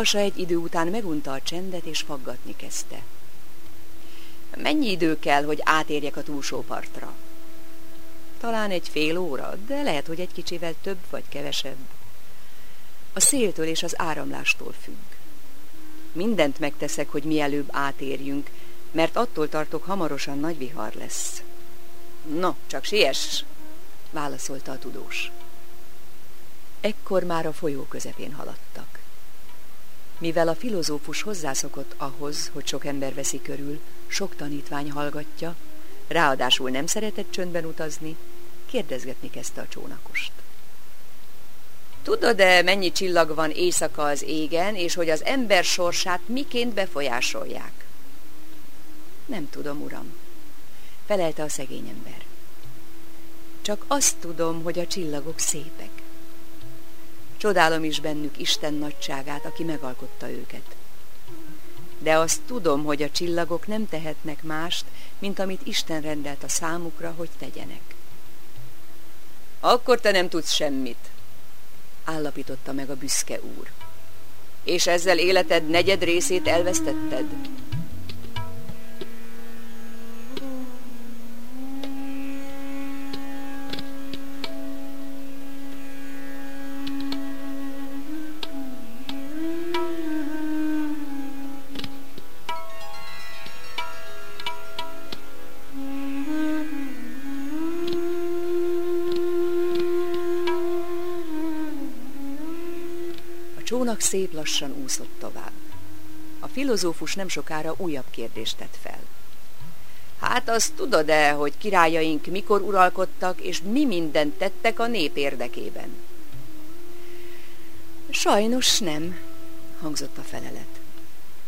[SPEAKER 4] Utasa egy idő után megunta a csendet, és faggatni kezdte. Mennyi idő kell, hogy átérjek a túlsó partra? Talán egy fél óra, de lehet, hogy egy kicsivel több vagy kevesebb. A széltől és az áramlástól függ. Mindent megteszek, hogy mielőbb átérjünk, mert attól tartok, hamarosan nagy vihar lesz. No, csak siess, válaszolta a tudós. Ekkor már a folyó közepén haladtak. Mivel a filozófus hozzászokott ahhoz, hogy sok ember veszi körül, sok tanítvány hallgatja, ráadásul nem szeretett csöndben utazni, kérdezgetni kezdte a csónakost. Tudod-e, mennyi csillag van éjszaka az égen, és hogy az ember sorsát miként befolyásolják? Nem tudom, uram, felelte a szegény ember. Csak azt tudom, hogy a csillagok szépek. Csodálom is bennük Isten nagyságát, aki megalkotta őket. De azt tudom, hogy a csillagok nem tehetnek mást, mint amit Isten rendelt a számukra, hogy tegyenek. Akkor te nem tudsz semmit, állapította meg a büszke úr. És ezzel életed negyed részét elvesztetted? Csónak szép lassan úszott tovább. A filozófus nem sokára újabb kérdést tett fel. Hát azt tudod-e, hogy királyaink mikor uralkodtak, és mi mindent tettek a nép érdekében? Sajnos nem, hangzott a felelet.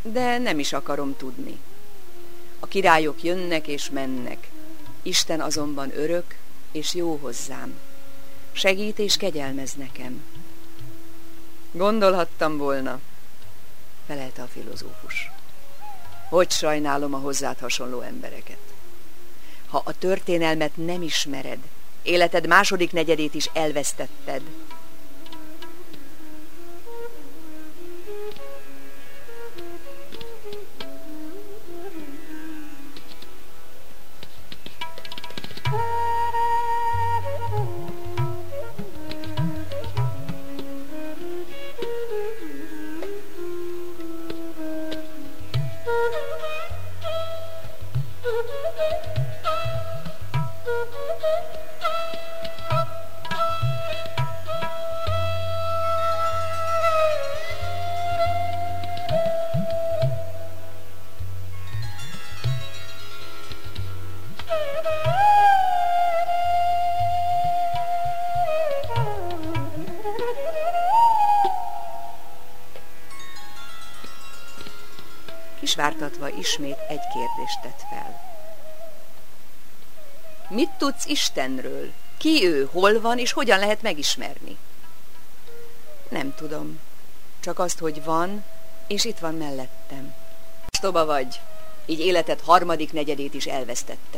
[SPEAKER 4] De nem is akarom tudni. A királyok jönnek és mennek, Isten azonban örök és jó hozzám. Segít és kegyelmez nekem. Gondolhattam volna, felelte a filozófus. Hogy sajnálom a hozzád hasonló embereket. Ha a történelmet nem ismered, életed második negyedét is elvesztetted, Istenről? Ki ő, hol van, és hogyan lehet megismerni? Nem tudom. Csak azt, hogy van, és itt van mellettem. Stoba vagy, így életed harmadik negyedét is elvesztetted.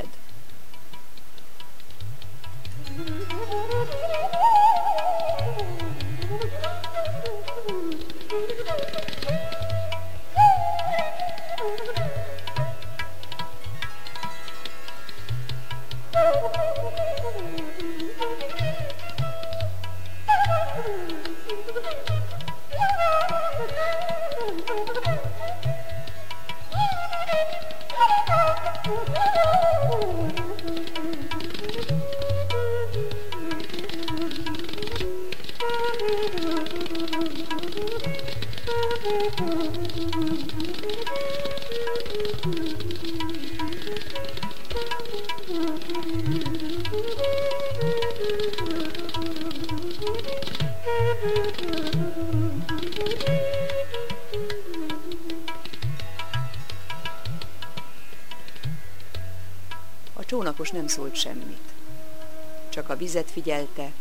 [SPEAKER 4] Vizet figyelte,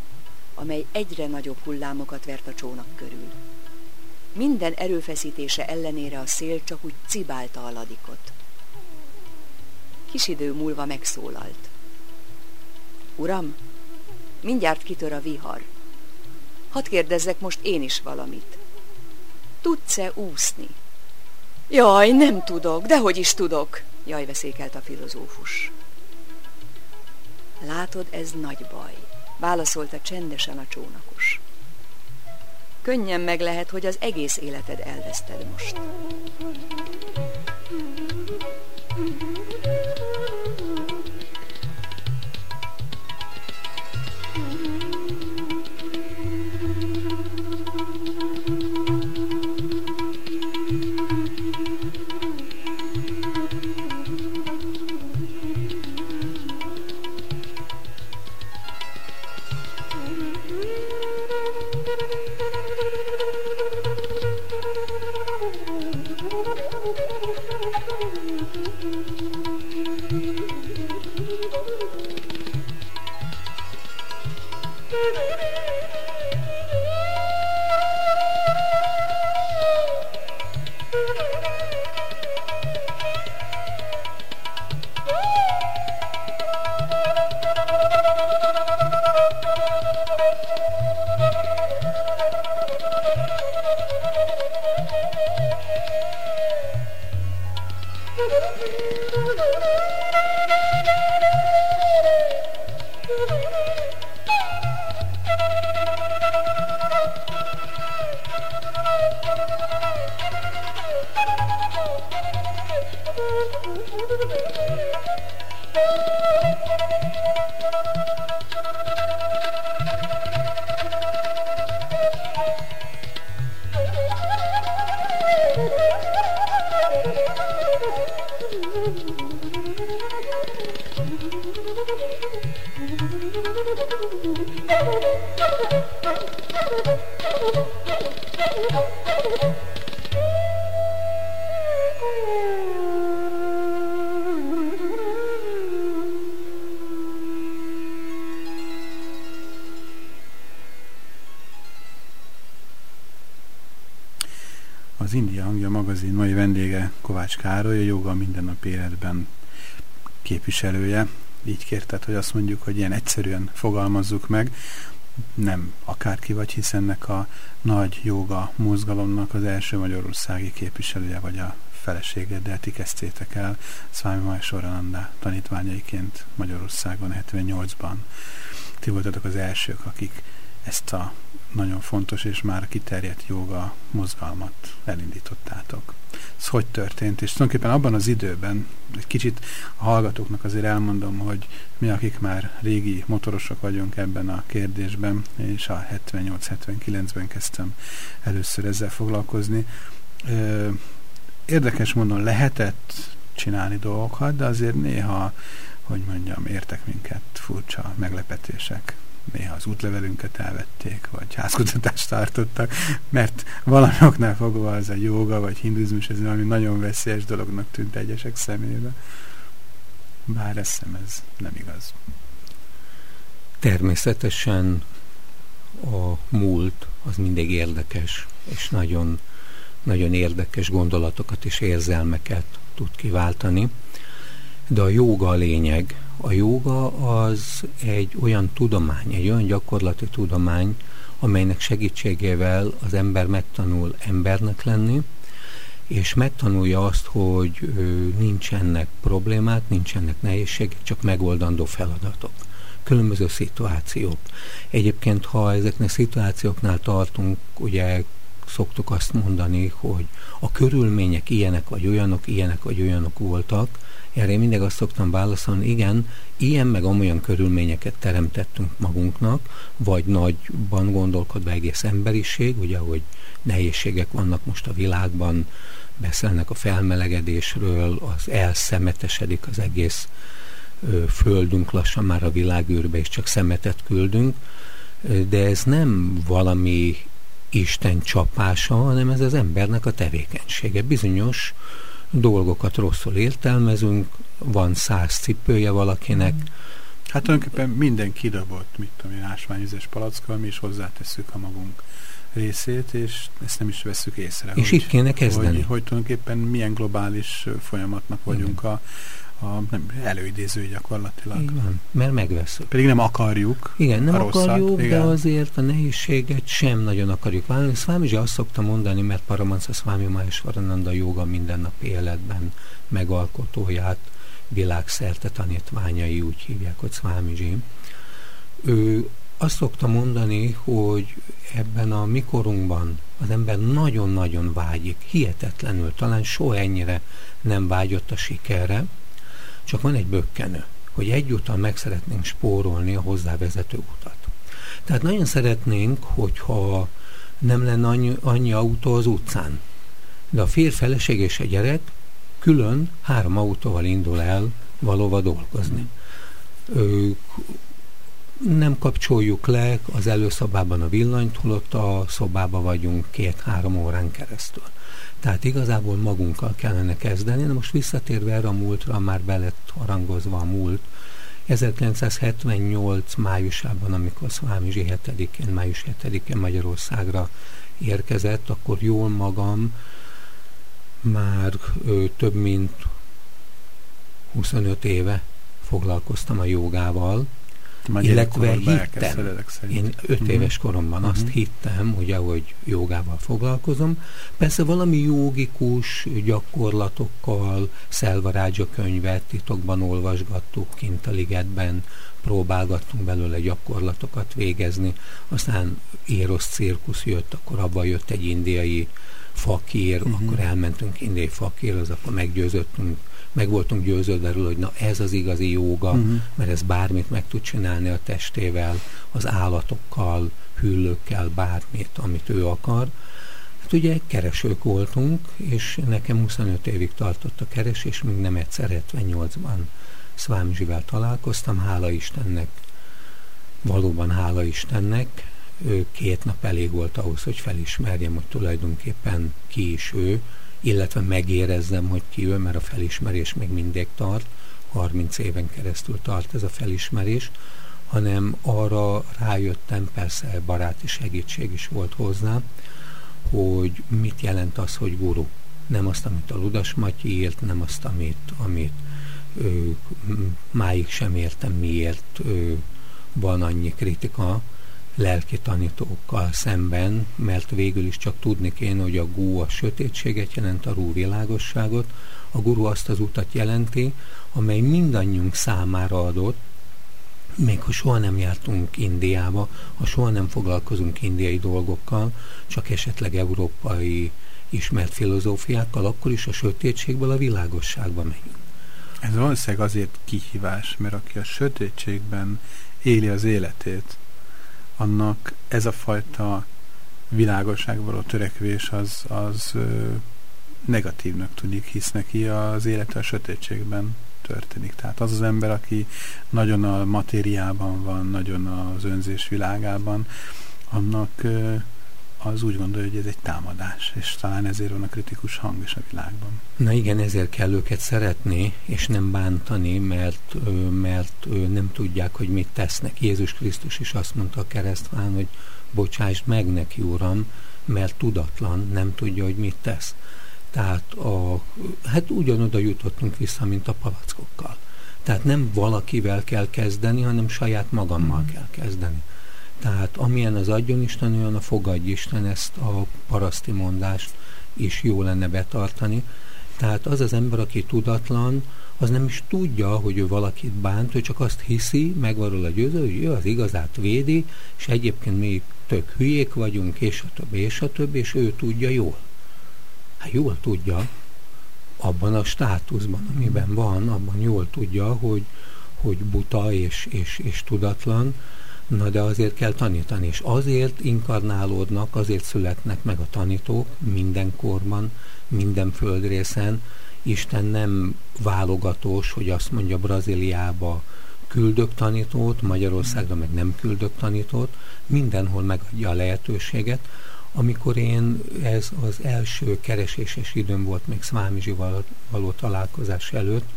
[SPEAKER 4] amely egyre nagyobb hullámokat vert a csónak körül. Minden erőfeszítése ellenére a szél csak úgy cibálta a ladikot. Kis idő múlva megszólalt. Uram, mindjárt kitör a vihar. Hadd kérdezzek most én is valamit. Tudsz-e úszni? Jaj, nem tudok, dehogy is tudok, jaj veszékelt a filozófus. Látod, ez nagy baj, válaszolta csendesen a csónakos. Könnyen meg lehet, hogy az egész életed elveszted most.
[SPEAKER 1] Az Károly, a joga mindennapi életben képviselője. Így kérted, hogy azt mondjuk, hogy ilyen egyszerűen fogalmazzuk meg, nem akárki vagy, hiszen ennek a nagy joga mozgalomnak az első magyarországi képviselője vagy a feleségeddel ti kezdtétek el Swami Majsorananda tanítványaiként Magyarországon 78-ban. Ti voltatok az elsők, akik ezt a nagyon fontos és már kiterjedt joga mozgalmat elindítottátok. Ez hogy történt? És tulajdonképpen abban az időben, egy kicsit a hallgatóknak azért elmondom, hogy mi, akik már régi motorosok vagyunk ebben a kérdésben, és a 78-79-ben kezdtem először ezzel foglalkozni. Érdekes mondom, lehetett csinálni dolgokat, de azért néha, hogy mondjam, értek minket furcsa meglepetések néha az útlevelünket elvették, vagy házkutatást tartottak, mert valamoknál fogva az a joga, vagy hinduzmus, ez valami nagyon veszélyes dolognak tűnt egyesek szemébe. Bár eszem ez nem igaz.
[SPEAKER 5] Természetesen a múlt az mindig érdekes, és nagyon, nagyon érdekes gondolatokat és érzelmeket tud kiváltani. De a jóga a lényeg. A jóga az egy olyan tudomány, egy olyan gyakorlati tudomány, amelynek segítségével az ember megtanul embernek lenni, és megtanulja azt, hogy nincsenek problémák, nincsenek nehézségek, csak megoldandó feladatok különböző szituációk. Egyébként, ha ezeknek szituációknál tartunk, ugye szoktuk azt mondani, hogy a körülmények ilyenek vagy olyanok, ilyenek vagy olyanok voltak, erre én mindig azt szoktam válaszolni, igen, ilyen meg amolyan körülményeket teremtettünk magunknak, vagy nagyban gondolkodva egész emberiség, ugye, hogy nehézségek vannak most a világban, beszélnek a felmelegedésről, az elszemetesedik az egész földünk lassan már a világűrbe, és csak szemetet küldünk, de ez nem valami Isten csapása, hanem ez az embernek a tevékenysége. Bizonyos dolgokat rosszul értelmezünk, van száz cipője valakinek.
[SPEAKER 1] Hát tulajdonképpen minden kidobott, mit tudom én, ásványüzes palackkal, mi is hozzátesszük a magunk részét, és ezt nem is veszük észre.
[SPEAKER 5] És hogy, itt kéne kezdeni.
[SPEAKER 1] Hogy, hogy tulajdonképpen milyen globális folyamatnak vagyunk Igen. a a nem, előidéző gyakorlatilag.
[SPEAKER 5] Igen, mert megveszünk.
[SPEAKER 1] Pedig nem akarjuk
[SPEAKER 5] Igen, nem
[SPEAKER 1] rosszat,
[SPEAKER 5] akarjuk,
[SPEAKER 1] igen.
[SPEAKER 5] de azért a nehézséget sem nagyon akarjuk vállalni. Swamiji azt szokta mondani, mert Paramahansa Swami Maheshwarananda joga mindennapi életben megalkotóját, világszerte tanítványai úgy hívják, hogy Swamiji. Ő azt szokta mondani, hogy ebben a mikorunkban az ember nagyon-nagyon vágyik, hihetetlenül, talán soha ennyire nem vágyott a sikerre, csak van egy bökkenő, hogy egyúttal meg szeretnénk spórolni a hozzávezető utat. Tehát nagyon szeretnénk, hogyha nem lenne annyi, annyi autó az utcán, de a férj, feleség és a gyerek külön három autóval indul el valóva dolgozni. Ők nem kapcsoljuk le az előszobában a villanyt, holott a szobában vagyunk két-három órán keresztül. Tehát igazából magunkkal kellene kezdeni, de most visszatérve erre a múltra, már belett harangozva a múlt, 1978 májusában, amikor Szvámizsi 7-én, május 7-én Magyarországra érkezett, akkor jól magam már ö, több mint 25 éve foglalkoztam a jogával, illetve hittem. Én öt uh-huh. éves koromban uh-huh. azt hittem, ugye, hogy jogával foglalkozom. Persze valami jogikus gyakorlatokkal, Szelvarágya könyvet titokban olvasgattuk kint a ligetben, próbálgattunk belőle gyakorlatokat végezni. Aztán Érosz cirkusz jött, akkor abban jött egy indiai fakír, uh-huh. akkor elmentünk indiai fakírhoz, akkor meggyőzöttünk meg voltunk győződve róla, hogy na ez az igazi jóga, uh-huh. mert ez bármit meg tud csinálni a testével, az állatokkal, hüllőkkel, bármit, amit ő akar. Hát ugye keresők voltunk, és nekem 25 évig tartott a keresés, még nem egyszer 78-ban Szvámzsivel találkoztam, hála Istennek, valóban hála Istennek, ő két nap elég volt ahhoz, hogy felismerjem, hogy tulajdonképpen ki is ő, illetve megérezzem, hogy ki ő, mert a felismerés még mindig tart, 30 éven keresztül tart ez a felismerés, hanem arra rájöttem, persze baráti segítség is volt hozzá, hogy mit jelent az, hogy guru. Nem azt, amit a Ludas Matyi írt, nem azt, amit, amit ő, máig sem értem, miért ő, van annyi kritika, lelki tanítókkal szemben, mert végül is csak tudni kéne, hogy a gú a sötétséget jelent, a rú világosságot, a guru azt az utat jelenti, amely mindannyiunk számára adott, még ha soha nem jártunk Indiába, ha soha nem foglalkozunk indiai dolgokkal, csak esetleg európai ismert filozófiákkal, akkor is a sötétségből a világosságba megyünk.
[SPEAKER 1] Ez valószínűleg azért kihívás, mert aki a sötétségben éli az életét, annak ez a fajta világosság való törekvés az, az ö, negatívnak tűnik, hisz neki az élete a sötétségben történik. Tehát az az ember, aki nagyon a matériában van, nagyon az önzés világában, annak az úgy gondolja, hogy ez egy támadás, és talán ezért van a kritikus hang is a világban.
[SPEAKER 5] Na igen, ezért kell őket szeretni, és nem bántani, mert, mert nem tudják, hogy mit tesznek. Jézus Krisztus is azt mondta a keresztván, hogy bocsásd meg neki, Uram, mert tudatlan, nem tudja, hogy mit tesz. Tehát a, hát ugyanoda jutottunk vissza, mint a palackokkal. Tehát nem valakivel kell kezdeni, hanem saját magammal mm. kell kezdeni. Tehát amilyen az adjon Isten, olyan a fogadj Isten, ezt a paraszti mondást is jó lenne betartani. Tehát az az ember, aki tudatlan, az nem is tudja, hogy ő valakit bánt, ő csak azt hiszi, megvarul a győző, hogy ő az igazát védi, és egyébként mi tök hülyék vagyunk, és a többi, és a többi, és ő tudja jól. Hát jól tudja, abban a státuszban, amiben van, abban jól tudja, hogy, hogy buta és, és, és tudatlan, Na de azért kell tanítani, és azért inkarnálódnak, azért születnek meg a tanítók minden korban, minden földrészen. Isten nem válogatós, hogy azt mondja Brazíliába küldök tanítót, Magyarországra meg nem küldök tanítót, mindenhol megadja a lehetőséget. Amikor én, ez az első kereséses időm volt még Szvámizsival való találkozás előtt,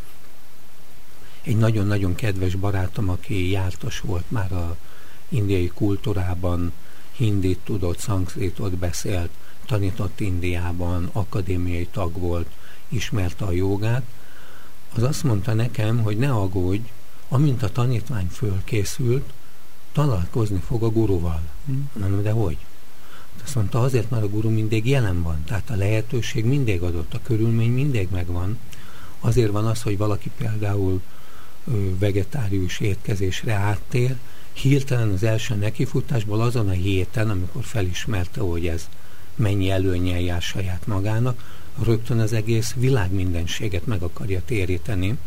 [SPEAKER 5] egy nagyon-nagyon kedves barátom, aki jártas volt már a indiai kultúrában hindit tudott, szanszkritot beszélt, tanított Indiában, akadémiai tag volt, ismerte a jogát, az azt mondta nekem, hogy ne aggódj, amint a tanítvány fölkészült, találkozni fog a guruval. Mondom, de hogy? Azt mondta, azért, mert a guru mindig jelen van, tehát a lehetőség mindig adott, a körülmény mindig megvan. Azért van az, hogy valaki például vegetárius étkezésre áttér, hirtelen az első nekifutásból azon a héten, amikor felismerte, hogy ez mennyi előnyel jár saját magának, rögtön az egész világ mindenséget meg akarja téríteni,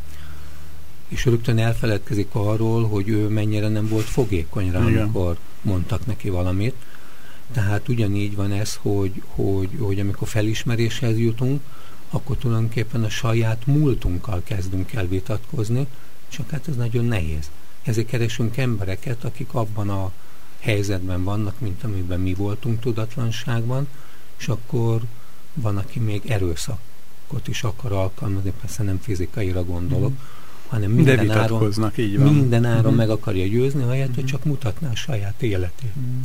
[SPEAKER 5] és rögtön elfeledkezik arról, hogy ő mennyire nem volt fogékony rá, Igen. amikor mondtak neki valamit. Tehát ugyanígy van ez, hogy, hogy, hogy amikor felismeréshez jutunk, akkor tulajdonképpen a saját múltunkkal kezdünk el vitatkozni, csak hát ez nagyon nehéz. Ezért keresünk embereket, akik abban a helyzetben vannak, mint amiben mi voltunk tudatlanságban, és akkor van, aki még erőszakot is akar alkalmazni, persze nem fizikaira gondolok, mm. hanem minden áron, így van. minden áron mm. meg akarja győzni, ahelyett, mm. hogy csak mutatná a saját életét. Mm.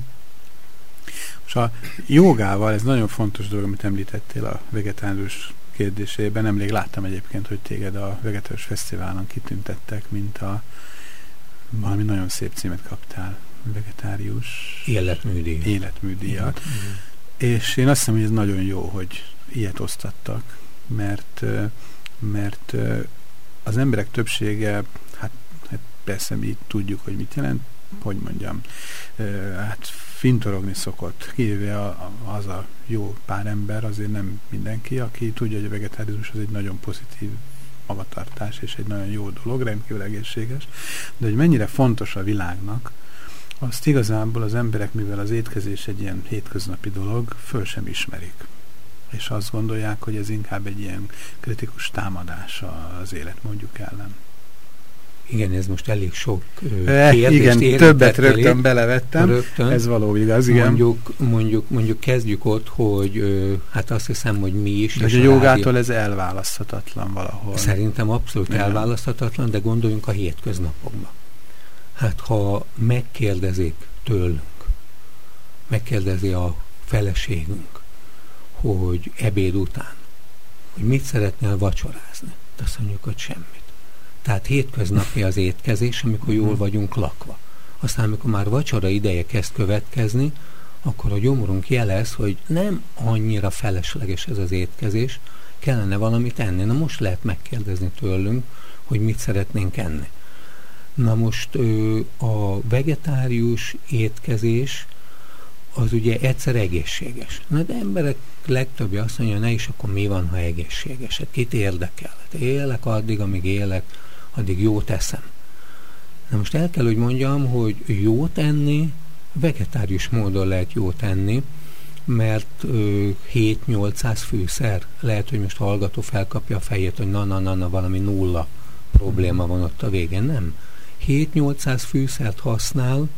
[SPEAKER 1] És a jogával, ez nagyon fontos dolog, amit említettél a vegetárius kérdésében. Nemrég láttam egyébként, hogy téged a vegetárius fesztiválon kitüntettek, mint a valami nagyon szép címet kaptál, vegetárius
[SPEAKER 5] életműdíjat.
[SPEAKER 1] életműdíjat. És én azt hiszem, hogy ez nagyon jó, hogy ilyet osztattak, mert, mert az emberek többsége, hát, hát persze mi tudjuk, hogy mit jelent, hogy mondjam, hát fintorogni szokott, kivéve az a jó pár ember, azért nem mindenki, aki tudja, hogy a vegetárizmus az egy nagyon pozitív magatartás, és egy nagyon jó dolog, rendkívül egészséges, de hogy mennyire fontos a világnak, azt igazából az emberek, mivel az étkezés egy ilyen hétköznapi dolog, föl sem ismerik. És azt gondolják, hogy ez inkább egy ilyen kritikus támadása az életmódjuk ellen.
[SPEAKER 5] Igen, ez most elég sok
[SPEAKER 1] e, Igen, többet rögtön elég. belevettem, rögtön. ez való igaz, igen.
[SPEAKER 5] Mondjuk, mondjuk, mondjuk kezdjük ott, hogy hát azt hiszem, hogy mi is.
[SPEAKER 1] De a jogától ez elválaszthatatlan valahol.
[SPEAKER 5] Szerintem abszolút igen. elválaszthatatlan, de gondoljunk a hétköznapokba. Hát ha megkérdezik tőlünk, megkérdezi a feleségünk, hogy ebéd után, hogy mit szeretnél vacsorázni, azt mondjuk, hogy semmit tehát hétköznapi az étkezés, amikor jól mhm. vagyunk lakva. Aztán, amikor már vacsora ideje kezd következni, akkor a gyomrunk jelez, hogy nem annyira felesleges ez az étkezés, kellene valamit enni. Na most lehet megkérdezni tőlünk, hogy mit szeretnénk enni. Na most a vegetárius étkezés az ugye egyszer egészséges. Na de emberek legtöbbje azt mondja, ne is, akkor mi van, ha egészséges? Hát kit érdekel? Hát élek addig, amíg élek, addig jót eszem. Na most el kell, hogy mondjam, hogy jót enni, vegetárius módon lehet jót enni, mert 7-800 fűszer, lehet, hogy most hallgató felkapja a fejét, hogy na-na-na, valami nulla probléma van ott a végén, nem. 7-800 fűszert használ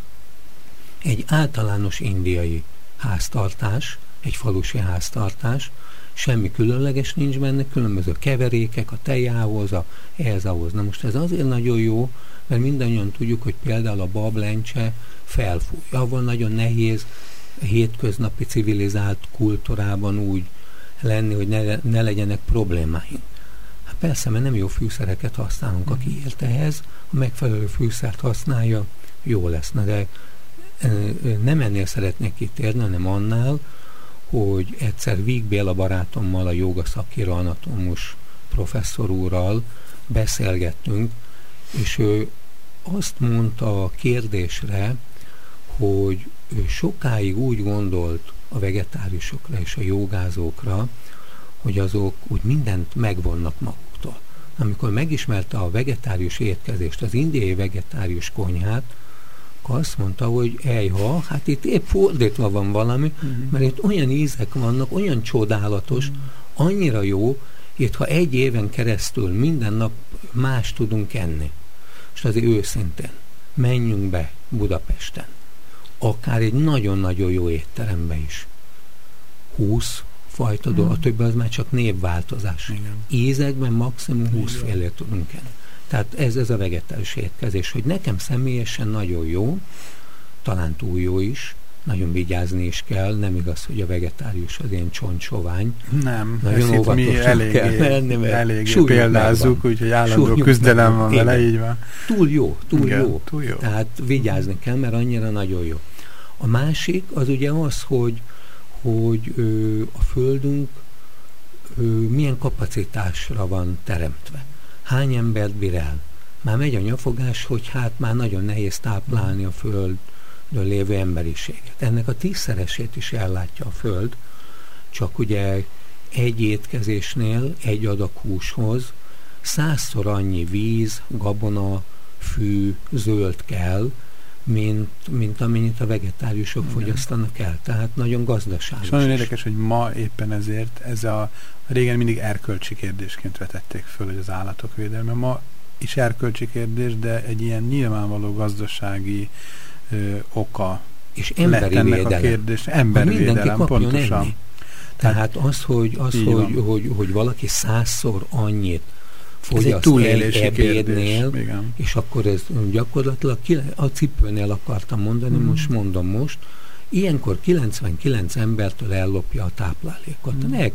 [SPEAKER 5] egy általános indiai háztartás, egy falusi háztartás, semmi különleges nincs benne, különböző keverékek a tejához, a ehhez, ahhoz. Na most ez azért nagyon jó, mert mindannyian tudjuk, hogy például a bablencse felfúj. Ahol nagyon nehéz hétköznapi civilizált kultúrában úgy lenni, hogy ne, ne legyenek problémáink. Hát persze, mert nem jó fűszereket használunk, aki ért ehhez, a megfelelő fűszert használja, jó lesz. Na de nem ennél szeretnék kitérni, hanem annál, hogy egyszer Víg Béla barátommal, a joga szakira anatomus professzor úrral beszélgettünk, és ő azt mondta a kérdésre, hogy ő sokáig úgy gondolt a vegetáriusokra és a jogázókra, hogy azok úgy mindent megvonnak maguktól. Amikor megismerte a vegetárius étkezést, az indiai vegetárius konyhát, akkor azt mondta, hogy ejha, hát itt épp fordítva van valami, uh-huh. mert itt olyan ízek vannak, olyan csodálatos, uh-huh. annyira jó, itt ha egy éven keresztül minden nap más tudunk enni, és azért őszintén, menjünk be Budapesten, akár egy nagyon-nagyon jó étterembe is. 20 fajta dolog, a többi az már csak névváltozás. Igen. Ízekben maximum 20 féle tudunk enni. Tehát ez, ez a vegetáris étkezés, hogy nekem személyesen nagyon jó, talán túl jó is, nagyon vigyázni is kell, nem igaz, hogy a vegetárius az ilyen csontsovány.
[SPEAKER 1] Nem, nagyon ezt mi eléggé, kell menni, eléggé példázzuk, úgyhogy állandó küzdelem van vele, így van.
[SPEAKER 5] Túl jó, túl Igen, jó. Túl jó. Tehát vigyázni kell, mert annyira nagyon jó. A másik az ugye az, hogy, hogy ö, a Földünk ö, milyen kapacitásra van teremtve hány embert bír el. Már megy a nyafogás, hogy hát már nagyon nehéz táplálni a földön lévő emberiséget. Ennek a tízszeresét is ellátja a föld, csak ugye egy étkezésnél, egy adag húshoz százszor annyi víz, gabona, fű, zöld kell, mint, mint amennyit a vegetáriusok Igen. fogyasztanak el. Tehát nagyon gazdaságos. És
[SPEAKER 1] nagyon érdekes, hogy ma éppen ezért ez a régen mindig erkölcsi kérdésként vetették föl, hogy az állatok védelme. Ma is erkölcsi kérdés, de egy ilyen nyilvánvaló gazdasági ö, oka
[SPEAKER 5] és emberi lett ennek védelem. a kérdés.
[SPEAKER 1] Emberi védelem, pontosan.
[SPEAKER 5] Enni. Tehát az, hogy, az, hogy, hogy, hogy valaki százszor annyit fogyaszt egy ebédnél, és akkor ez gyakorlatilag a cipőnél akartam mondani, hmm. most mondom most, ilyenkor 99 embertől ellopja a táplálékot. Hmm. Ne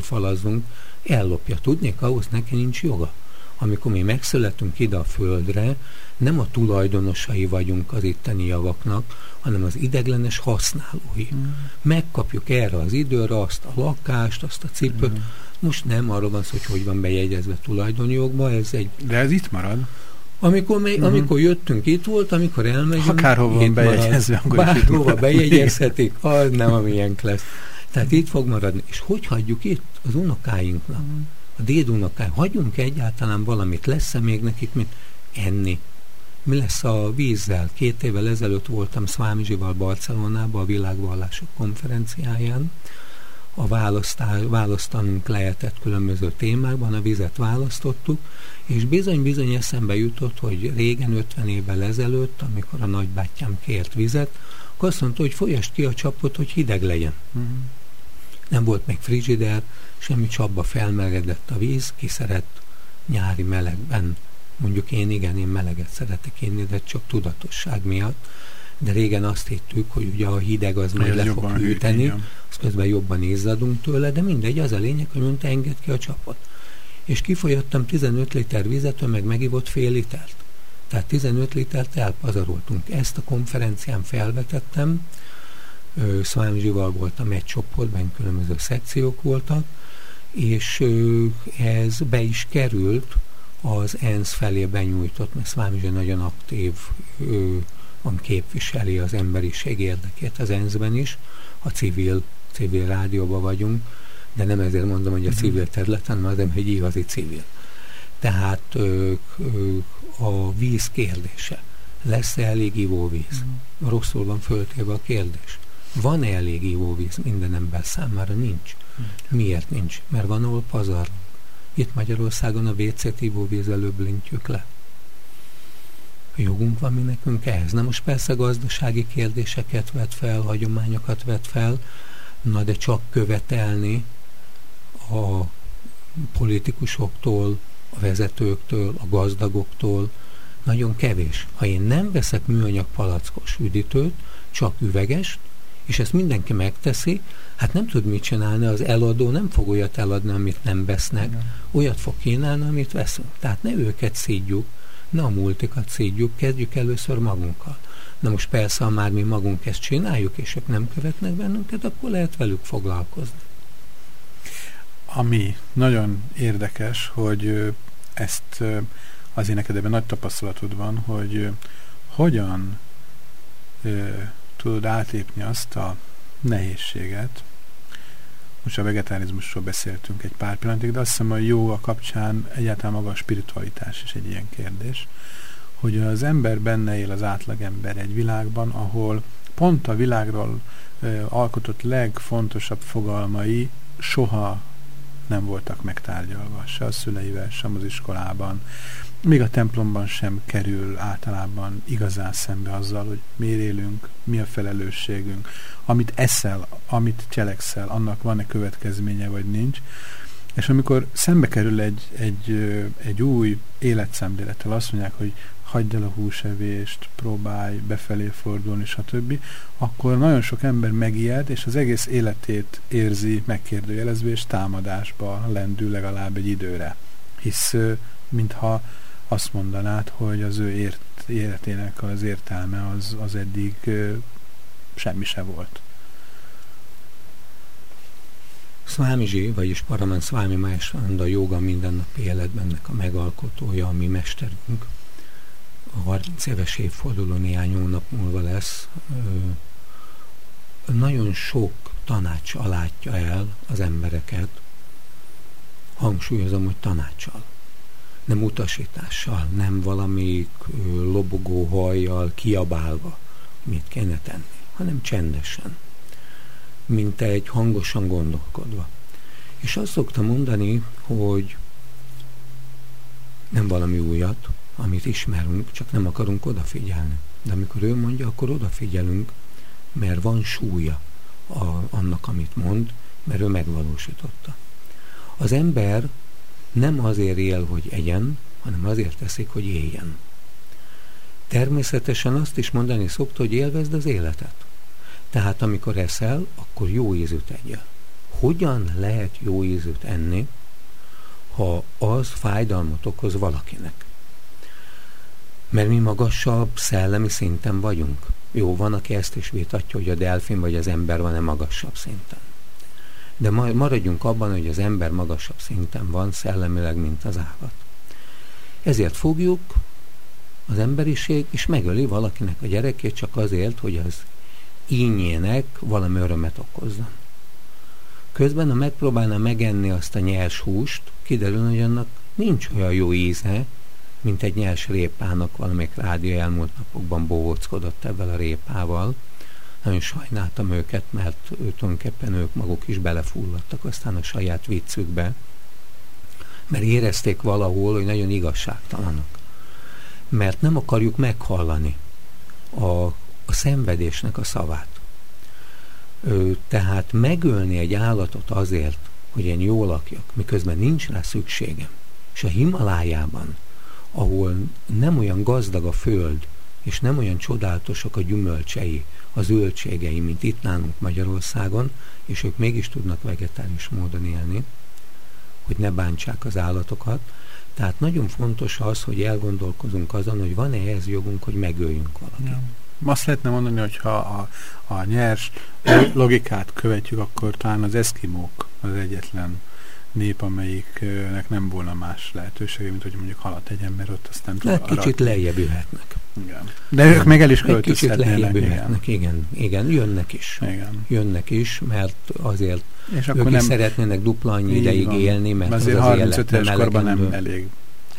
[SPEAKER 5] falazzunk, ellopja. Tudnék, ahhoz neki nincs joga. Amikor mi megszületünk ide a földre, nem a tulajdonosai vagyunk az itteni javaknak, hanem az ideglenes használói. Mm. Megkapjuk erre az időre azt a lakást, azt a cipőt, mm. Most nem arról van szó, hogy hogy van bejegyezve tulajdonjogba, ez egy...
[SPEAKER 1] De ez itt marad?
[SPEAKER 5] Amikor, még, uh-huh. amikor jöttünk, itt volt, amikor elmegyünk...
[SPEAKER 1] Akárhova van bejegyezve, akkor
[SPEAKER 5] Bárhova bejegyezhetik, az nem a miénk lesz. Tehát itt fog maradni. És hogy hagyjuk itt az unokáinknak? Uh-huh. A dédunokáink. Hagyjunk egyáltalán valamit. Lesz-e még nekik mit enni? Mi lesz a vízzel? Két évvel ezelőtt voltam Szvámizsival Barcelonában a világvallások konferenciáján, a választás, választanunk lehetett különböző témákban, a vizet választottuk, és bizony-bizony eszembe jutott, hogy régen, 50 évvel ezelőtt, amikor a nagybátyám kért vizet, akkor azt mondta, hogy folyast ki a csapot, hogy hideg legyen. Uh-huh. Nem volt még frigider, semmi csapba felmelegedett a víz, ki szeret nyári melegben. Mondjuk én igen, én meleget szeretek inni, de csak tudatosság miatt de régen azt hittük, hogy ugye a hideg az majd le fog hűteni, az közben jobban izzadunk tőle, de mindegy, az a lényeg, hogy mondta, enged ki a csapot. És kifolyottam 15 liter vizet, ő meg megivott fél litert. Tehát 15 litert elpazaroltunk. Ezt a konferencián felvetettem, Szvámzsival voltam egy csoportban, különböző szekciók voltak, és ez be is került az ENSZ felé benyújtott, mert Szvámzsi nagyon aktív ami képviseli az emberiség érdekét az ENSZ-ben is, a civil, civil rádióban vagyunk, de nem ezért mondom, hogy a mhm. civil területen, hanem hogy igazi civil. Tehát ö, ö, a víz kérdése. Lesz-e elég ivóvíz? Uh-huh. Rosszul van föltéve a kérdés. Van-e elég ivóvíz minden ember számára? Nincs. Uh-huh. Miért nincs? Mert van, ahol pazar. itt Magyarországon a WC ivóvíz előbb lintjük le. Jogunk van mi nekünk ehhez. Na most persze gazdasági kérdéseket vet fel, hagyományokat vet fel, na de csak követelni a politikusoktól, a vezetőktől, a gazdagoktól nagyon kevés. Ha én nem veszek műanyag palackos üdítőt, csak üvegest, és ezt mindenki megteszi, hát nem tud mit csinálni, az eladó nem fog olyat eladni, amit nem vesznek, olyat fog kínálni, amit veszünk. Tehát ne őket szídjuk, ne a multikat szídjuk, kezdjük először magunkkal. Na most persze, ha már mi magunk ezt csináljuk, és ők nem követnek bennünket, akkor lehet velük foglalkozni.
[SPEAKER 1] Ami nagyon érdekes, hogy ezt az neked ebben nagy tapasztalatod van, hogy hogyan tudod átlépni azt a nehézséget, most a vegetárizmusról beszéltünk egy pár pillanatig, de azt hiszem a a kapcsán egyáltalán maga a spiritualitás is egy ilyen kérdés, hogy az ember benne él, az átlagember egy világban, ahol pont a világról alkotott legfontosabb fogalmai soha nem voltak megtárgyalva, se a szüleivel, sem az iskolában, még a templomban sem kerül általában igazán szembe azzal, hogy miért élünk, mi a felelősségünk, amit eszel, amit cselekszel, annak van-e következménye, vagy nincs. És amikor szembe kerül egy, egy, egy új életszemlélettel, azt mondják, hogy hagyd el a húsevést, próbálj befelé fordulni, stb., akkor nagyon sok ember megijed, és az egész életét érzi megkérdőjelezve, és támadásba lendül legalább egy időre. Hisz mintha azt mondanád, hogy az ő ért, életének az értelme az, az eddig ö, semmi se volt.
[SPEAKER 5] Swamiji, vagyis Paraman Swami Maheshananda joga mindennapi életben a megalkotója, a mi mesterünk. A 30 éves évforduló néhány hónap múlva lesz. Nagyon sok tanács látja el az embereket. Hangsúlyozom, hogy tanácsal nem utasítással, nem valami lobogó hajjal kiabálva, mit kéne tenni, hanem csendesen, mint egy hangosan gondolkodva. És azt szokta mondani, hogy nem valami újat, amit ismerünk, csak nem akarunk odafigyelni. De amikor ő mondja, akkor odafigyelünk, mert van súlya a, annak, amit mond, mert ő megvalósította. Az ember nem azért él, hogy egyen, hanem azért teszik, hogy éljen. Természetesen azt is mondani szokta, hogy élvezd az életet. Tehát amikor eszel, akkor jó ízűt egyel. Hogyan lehet jó ízűt enni, ha az fájdalmat okoz valakinek? Mert mi magasabb szellemi szinten vagyunk. Jó, van, aki ezt is vitatja, hogy a delfin vagy az ember van-e magasabb szinten de maradjunk abban, hogy az ember magasabb szinten van szellemileg, mint az állat. Ezért fogjuk az emberiség, és megöli valakinek a gyerekét csak azért, hogy az ínyének valami örömet okozzon. Közben, ha megpróbálna megenni azt a nyers húst, kiderül, hogy annak nincs olyan jó íze, mint egy nyers répának, valamelyik rádió elmúlt napokban bóvóckodott ebben a répával, nagyon sajnáltam őket, mert tulajdonképpen ők maguk is belefulladtak aztán a saját viccükbe, mert érezték valahol, hogy nagyon igazságtalanok. Mert nem akarjuk meghallani a, a szenvedésnek a szavát. Ő, tehát megölni egy állatot azért, hogy én jól lakjak, miközben nincs rá szükségem, és a Himalájában, ahol nem olyan gazdag a föld, és nem olyan csodálatosak a gyümölcsei, a zöldségei, mint itt nálunk Magyarországon, és ők mégis tudnak vegetáris módon élni, hogy ne bántsák az állatokat. Tehát nagyon fontos az, hogy elgondolkozunk azon, hogy van-e ehhez jogunk, hogy megöljünk valakit. Ja.
[SPEAKER 1] Azt lehetne mondani, hogy ha a, a nyers logikát követjük, akkor talán az eszkimók az egyetlen nép, amelyiknek nem volna más lehetősége, mint hogy mondjuk halat egyen, mert ott azt nem
[SPEAKER 5] tud Kicsit lejjebb jöhetnek.
[SPEAKER 1] Igen. De ők meg el is költözhetnének.
[SPEAKER 5] Kicsit igen. igen, igen, jönnek is.
[SPEAKER 1] Igen.
[SPEAKER 5] Jönnek is, mert azért és akkor ők nem, szeretnének dupla annyi ideig van. élni, mert
[SPEAKER 1] azért az 35 éves korban nem elég.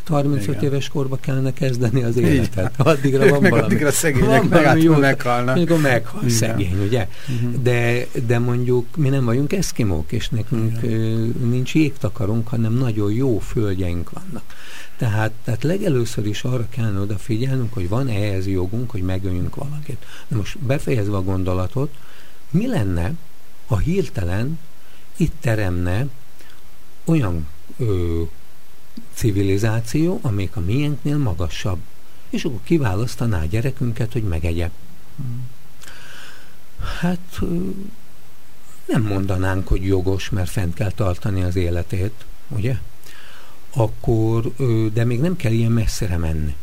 [SPEAKER 5] 35 Igen. éves korba kellene kezdeni az életet. Addigra van
[SPEAKER 1] meg
[SPEAKER 5] valami.
[SPEAKER 1] Addigra szegények meg valami jó, meghalnak.
[SPEAKER 5] Amikor meghal Igen. szegény, ugye? Uh-huh. De, de mondjuk mi nem vagyunk eszkimók, és nekünk Igen. nincs jégtakarunk, hanem nagyon jó földjeink vannak. Tehát, tehát legelőször is arra kellene odafigyelnünk, hogy van ehhez jogunk, hogy megöljünk valakit. Na most befejezve a gondolatot, mi lenne, ha hirtelen itt teremne olyan ö, civilizáció, amelyik a miénknél magasabb. És akkor kiválasztaná a gyerekünket, hogy megegye. Hát nem mondanánk, hogy jogos, mert fent kell tartani az életét, ugye? Akkor, de még nem kell ilyen messzire menni.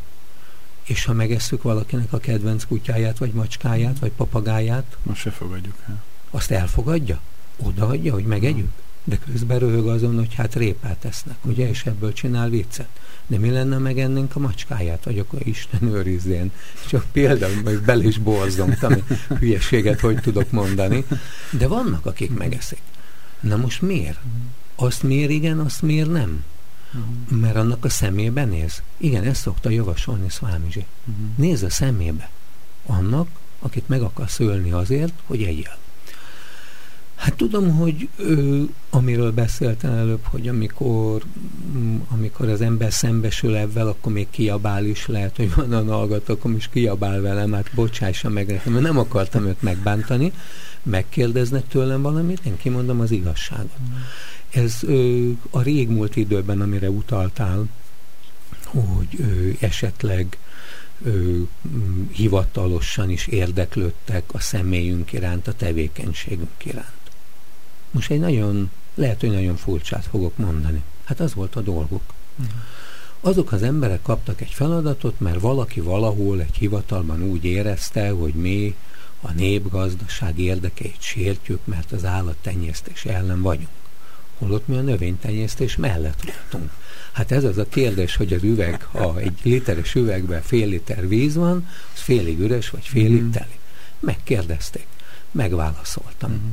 [SPEAKER 5] És ha megesszük valakinek a kedvenc kutyáját, vagy macskáját, vagy papagáját,
[SPEAKER 1] most se fogadjuk el.
[SPEAKER 5] Azt elfogadja? Odaadja, hogy megegyük? De közben röhög azon, hogy hát répát esznek, ugye, és ebből csinál viccet. De mi lenne, megennénk a macskáját, vagy akkor Isten őrizzén. Csak például, hogy bel is borzongtam, hogy hülyeséget hogy tudok mondani. De vannak, akik megeszik. Na most miért? Azt miért igen, azt miért nem? Mert annak a szemébe néz. Igen, ezt szokta javasolni Szvámizsi. Nézz a szemébe. Annak, akit meg akarsz ölni azért, hogy egyel. Hát tudom, hogy ö, amiről beszéltem előbb, hogy amikor, mm, amikor az ember szembesül ebben, akkor még kiabál is, lehet, hogy van a hallgatókom is kiabál velem, hát bocsássa meg nekem, mert nem akartam őt megbántani, megkérdeznek tőlem valamit, én kimondom az igazságot. Mm. Ez ö, a régmúlt időben, amire utaltál, hogy ö, esetleg ö, hivatalosan is érdeklődtek a személyünk iránt, a tevékenységünk iránt. Most egy nagyon, lehet, hogy nagyon furcsát fogok mondani. Hát az volt a dolguk. Uh-huh. Azok az emberek kaptak egy feladatot, mert valaki valahol egy hivatalban úgy érezte, hogy mi a népgazdaság érdekeit sértjük, mert az állattenyésztés ellen vagyunk. Holott mi a növénytenyésztés mellett voltunk. Hát ez az a kérdés, hogy az üveg, ha egy literes üvegben fél liter víz van, az félig üres, vagy félig mhm. teli. Megkérdezték. Megválaszoltam. Uh-huh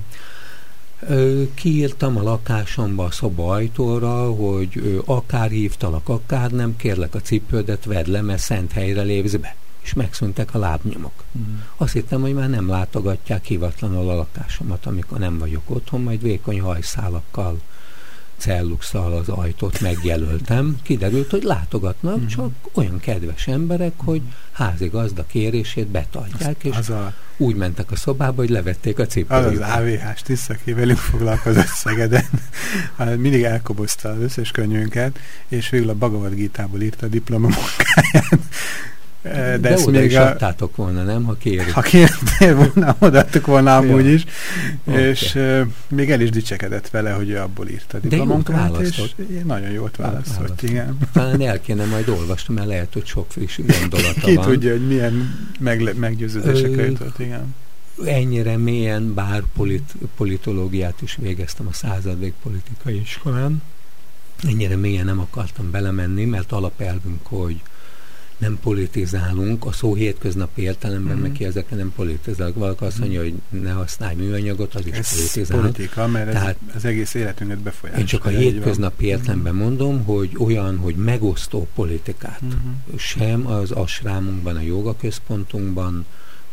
[SPEAKER 5] kiírtam a lakásomba a szoba ajtóra, hogy akár hívtalak, akár nem, kérlek a cipődet, vedd le, mert szent helyre lépsz be. És megszűntek a lábnyomok. Mm. Azt hittem, hogy már nem látogatják hivatlanul a lakásomat, amikor nem vagyok otthon, majd vékony hajszálakkal celluxal az ajtót megjelöltem, kiderült, hogy látogatnak, mm. csak olyan kedves emberek, hogy házigazda kérését betartják, az, és az a, úgy mentek a szobába, hogy levették a cipőjüket.
[SPEAKER 1] Az az AVH-s tiszt, aki velünk foglalkozott Szegeden, mindig elkobozta az összes könyvünket, és végül a Bhagavad Gita-ból írta a diplomamunkáját,
[SPEAKER 5] de, de ezt még is a... adtátok volna, nem? Ha kérik.
[SPEAKER 1] Ha kértél volna, odaadtuk volna amúgy is. Okay. És uh, még el is dicsekedett vele, hogy ő abból írta
[SPEAKER 5] De jót választott.
[SPEAKER 1] És nagyon jót választott, választott, igen.
[SPEAKER 5] Talán el kéne majd olvasni, mert lehet, hogy sok friss gondolata
[SPEAKER 1] Ki
[SPEAKER 5] van.
[SPEAKER 1] tudja, hogy milyen megle- meggyőződésekre jutott, igen.
[SPEAKER 5] Ennyire mélyen, bár polit, politológiát is végeztem a századvég politikai iskolán, ennyire mélyen nem akartam belemenni, mert alapelvünk, hogy nem politizálunk, a szó hétköznapi értelemben, mm. meg ki ezekre nem politizálunk. Valaki azt mondja, hogy ne használj műanyagot, az is ez politizál.
[SPEAKER 1] politika, mert Tehát ez, az egész életünket befolyásolja.
[SPEAKER 5] Én csak a hétköznapi értelemben mondom, hogy olyan, hogy megosztó politikát. Mm-hmm. Sem az asrámunkban, a joga központunkban,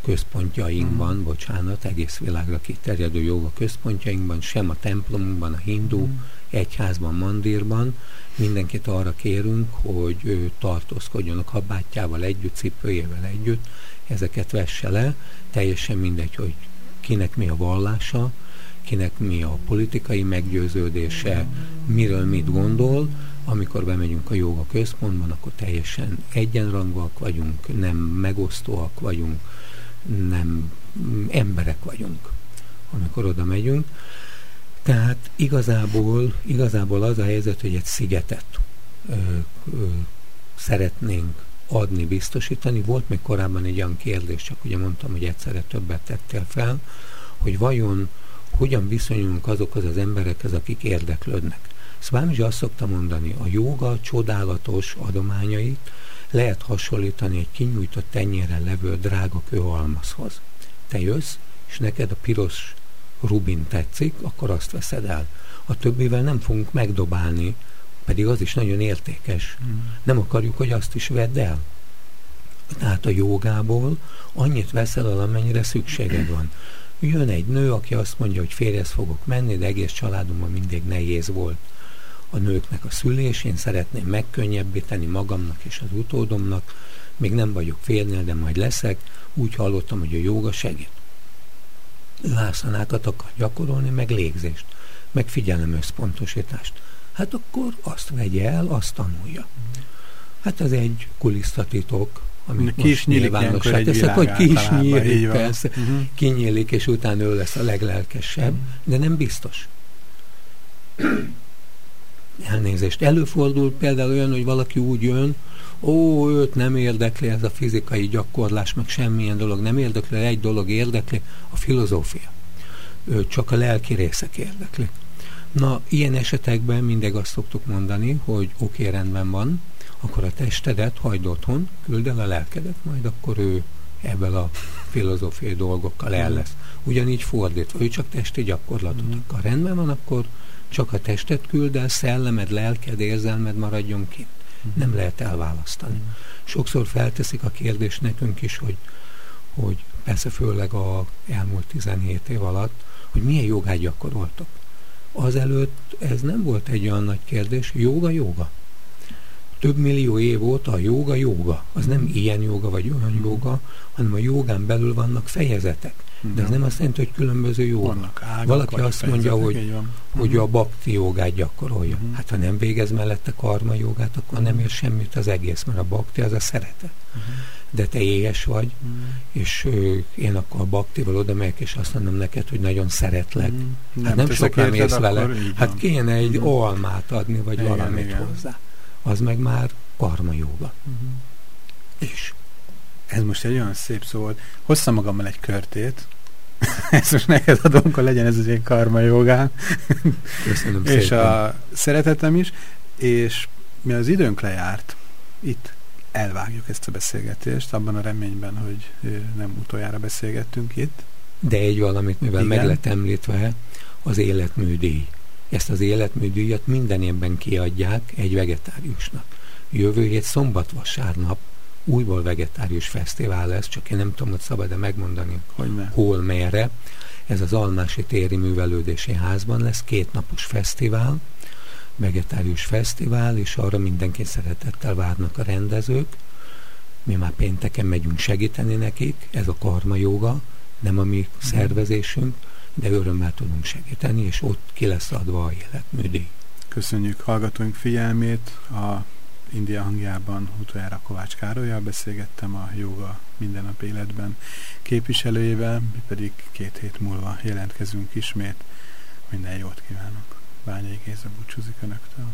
[SPEAKER 5] központjainkban, mm. bocsánat, egész világra kiterjedő joga központjainkban, sem a templomunkban, a hindu mm. egyházban, mandírban, mindenkit arra kérünk, hogy ő tartózkodjon a kabátjával együtt, cipőjével együtt, ezeket vesse le, teljesen mindegy, hogy kinek mi a vallása, kinek mi a politikai meggyőződése, miről mit gondol, amikor bemegyünk a joga központban, akkor teljesen egyenrangúak vagyunk, nem megosztóak vagyunk, nem emberek vagyunk, amikor oda megyünk. Tehát igazából, igazából az a helyzet, hogy egy szigetet ö, ö, szeretnénk adni, biztosítani. Volt még korábban egy olyan kérdés, csak ugye mondtam, hogy egyszerre többet tettél fel, hogy vajon hogyan viszonyulunk azokhoz az emberekhez, akik érdeklődnek. Szvámizsi azt szokta mondani, a joga csodálatos adományait lehet hasonlítani egy kinyújtott tenyéren levő drága kőhalmazhoz. Te jössz, és neked a piros rubin tetszik, akkor azt veszed el. A többivel nem fogunk megdobálni Pedig az is nagyon értékes. Hmm. Nem akarjuk, hogy azt is vedd el. Tehát a jogából annyit veszel el, amennyire szükséged van. Jön egy nő, aki azt mondja, hogy férjhez fogok menni, de egész családomban mindig nehéz volt a nőknek a szülés, én szeretném megkönnyebbíteni magamnak és az utódomnak, még nem vagyok férnél, de majd leszek, úgy hallottam, hogy a joga segít. Lászanákat akar gyakorolni, meg légzést, meg figyelemösszpontosítást. Hát akkor azt vegye el, azt tanulja. Hát ez egy kulisztatitok, amit ki nyílik nyilvánosság teszek, hogy ki is nyílik, persze, uh-huh. kinyílik, és utána ő lesz a leglelkesebb, uh-huh. de nem biztos. Elnézést. Előfordul például olyan, hogy valaki úgy jön, ó, őt nem érdekli ez a fizikai gyakorlás, meg semmilyen dolog nem érdekli, egy dolog érdekli, a filozófia. Ő csak a lelki részek érdekli. Na, ilyen esetekben mindig azt szoktuk mondani, hogy oké, okay, rendben van, akkor a testedet hagyd otthon, küld el a lelkedet, majd akkor ő ebből a filozófiai dolgokkal el lesz. Ugyanígy fordítva, ő csak testi gyakorlatot mm. akar. Rendben van, akkor csak a testet küld el, szellemed, lelked, érzelmed maradjon kint. Nem lehet elválasztani. Mm. Sokszor felteszik a kérdést nekünk is, hogy, hogy persze főleg a elmúlt 17 év alatt, hogy milyen jogát gyakoroltok. Azelőtt ez nem volt egy olyan nagy kérdés, joga, joga több millió év óta a joga joga. Az nem ilyen joga vagy olyan joga, hanem a jogán belül vannak fejezetek. De ez nem azt jelenti, hogy különböző joga. Valaki azt mondja, hogy, hogy a bakti jogát gyakorolja. Uh-huh. Hát ha nem végez mellette karma jogát, akkor nem ér semmit az egész, mert a bakti az a szeretet. Uh-huh. De te éhes vagy, uh-huh. és ö, én akkor a baktival oda megyek, és azt mondom neked, hogy nagyon szeretlek. Uh-huh. Hát nem, nem sokan mész vele. Hát kéne egy uh-huh. almát adni, vagy igen, valamit igen. hozzá az meg már karma jóga. Uh-huh. És
[SPEAKER 1] ez most egy olyan szép szó volt. Hoztam magammal egy körtét, ezt most neked adom, akkor legyen ez az én karma jogám.
[SPEAKER 5] Köszönöm
[SPEAKER 1] és szépen. a szeretetem is, és mi az időnk lejárt, itt elvágjuk ezt a beszélgetést, abban a reményben, hogy nem utoljára beszélgettünk itt.
[SPEAKER 5] De egy valamit, mivel Igen. meg lett említve, az életműdíj. Ezt az életműdíjat minden évben kiadják egy vegetáriusnak. Jövő hét szombat-vasárnap újból vegetárius fesztivál lesz, csak én nem tudom, hogy szabad-e megmondani, hogy ne. hol, merre. Ez az Almási Téri Művelődési Házban lesz, két napos fesztivál, vegetárius fesztivál, és arra mindenki szeretettel várnak a rendezők. Mi már pénteken megyünk segíteni nekik, ez a karma joga, nem a mi mm. szervezésünk, de örömmel tudunk segíteni, és ott ki lesz adva a életműdíj.
[SPEAKER 1] Köszönjük hallgatóink figyelmét. A India hangjában utoljára Kovács Károlyjal beszélgettem a joga minden nap életben képviselőjével, mi pedig két hét múlva jelentkezünk ismét. Minden jót kívánok. Bányai Géza búcsúzik Önöktől.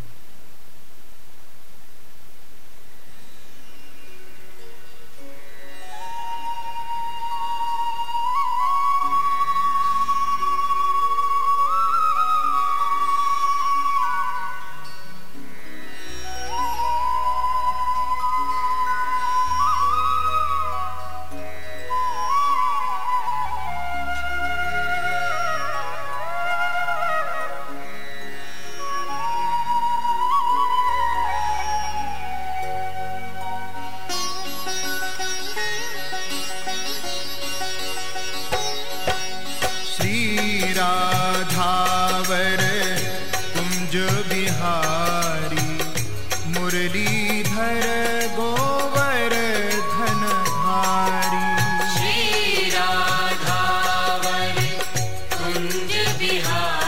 [SPEAKER 6] Bihar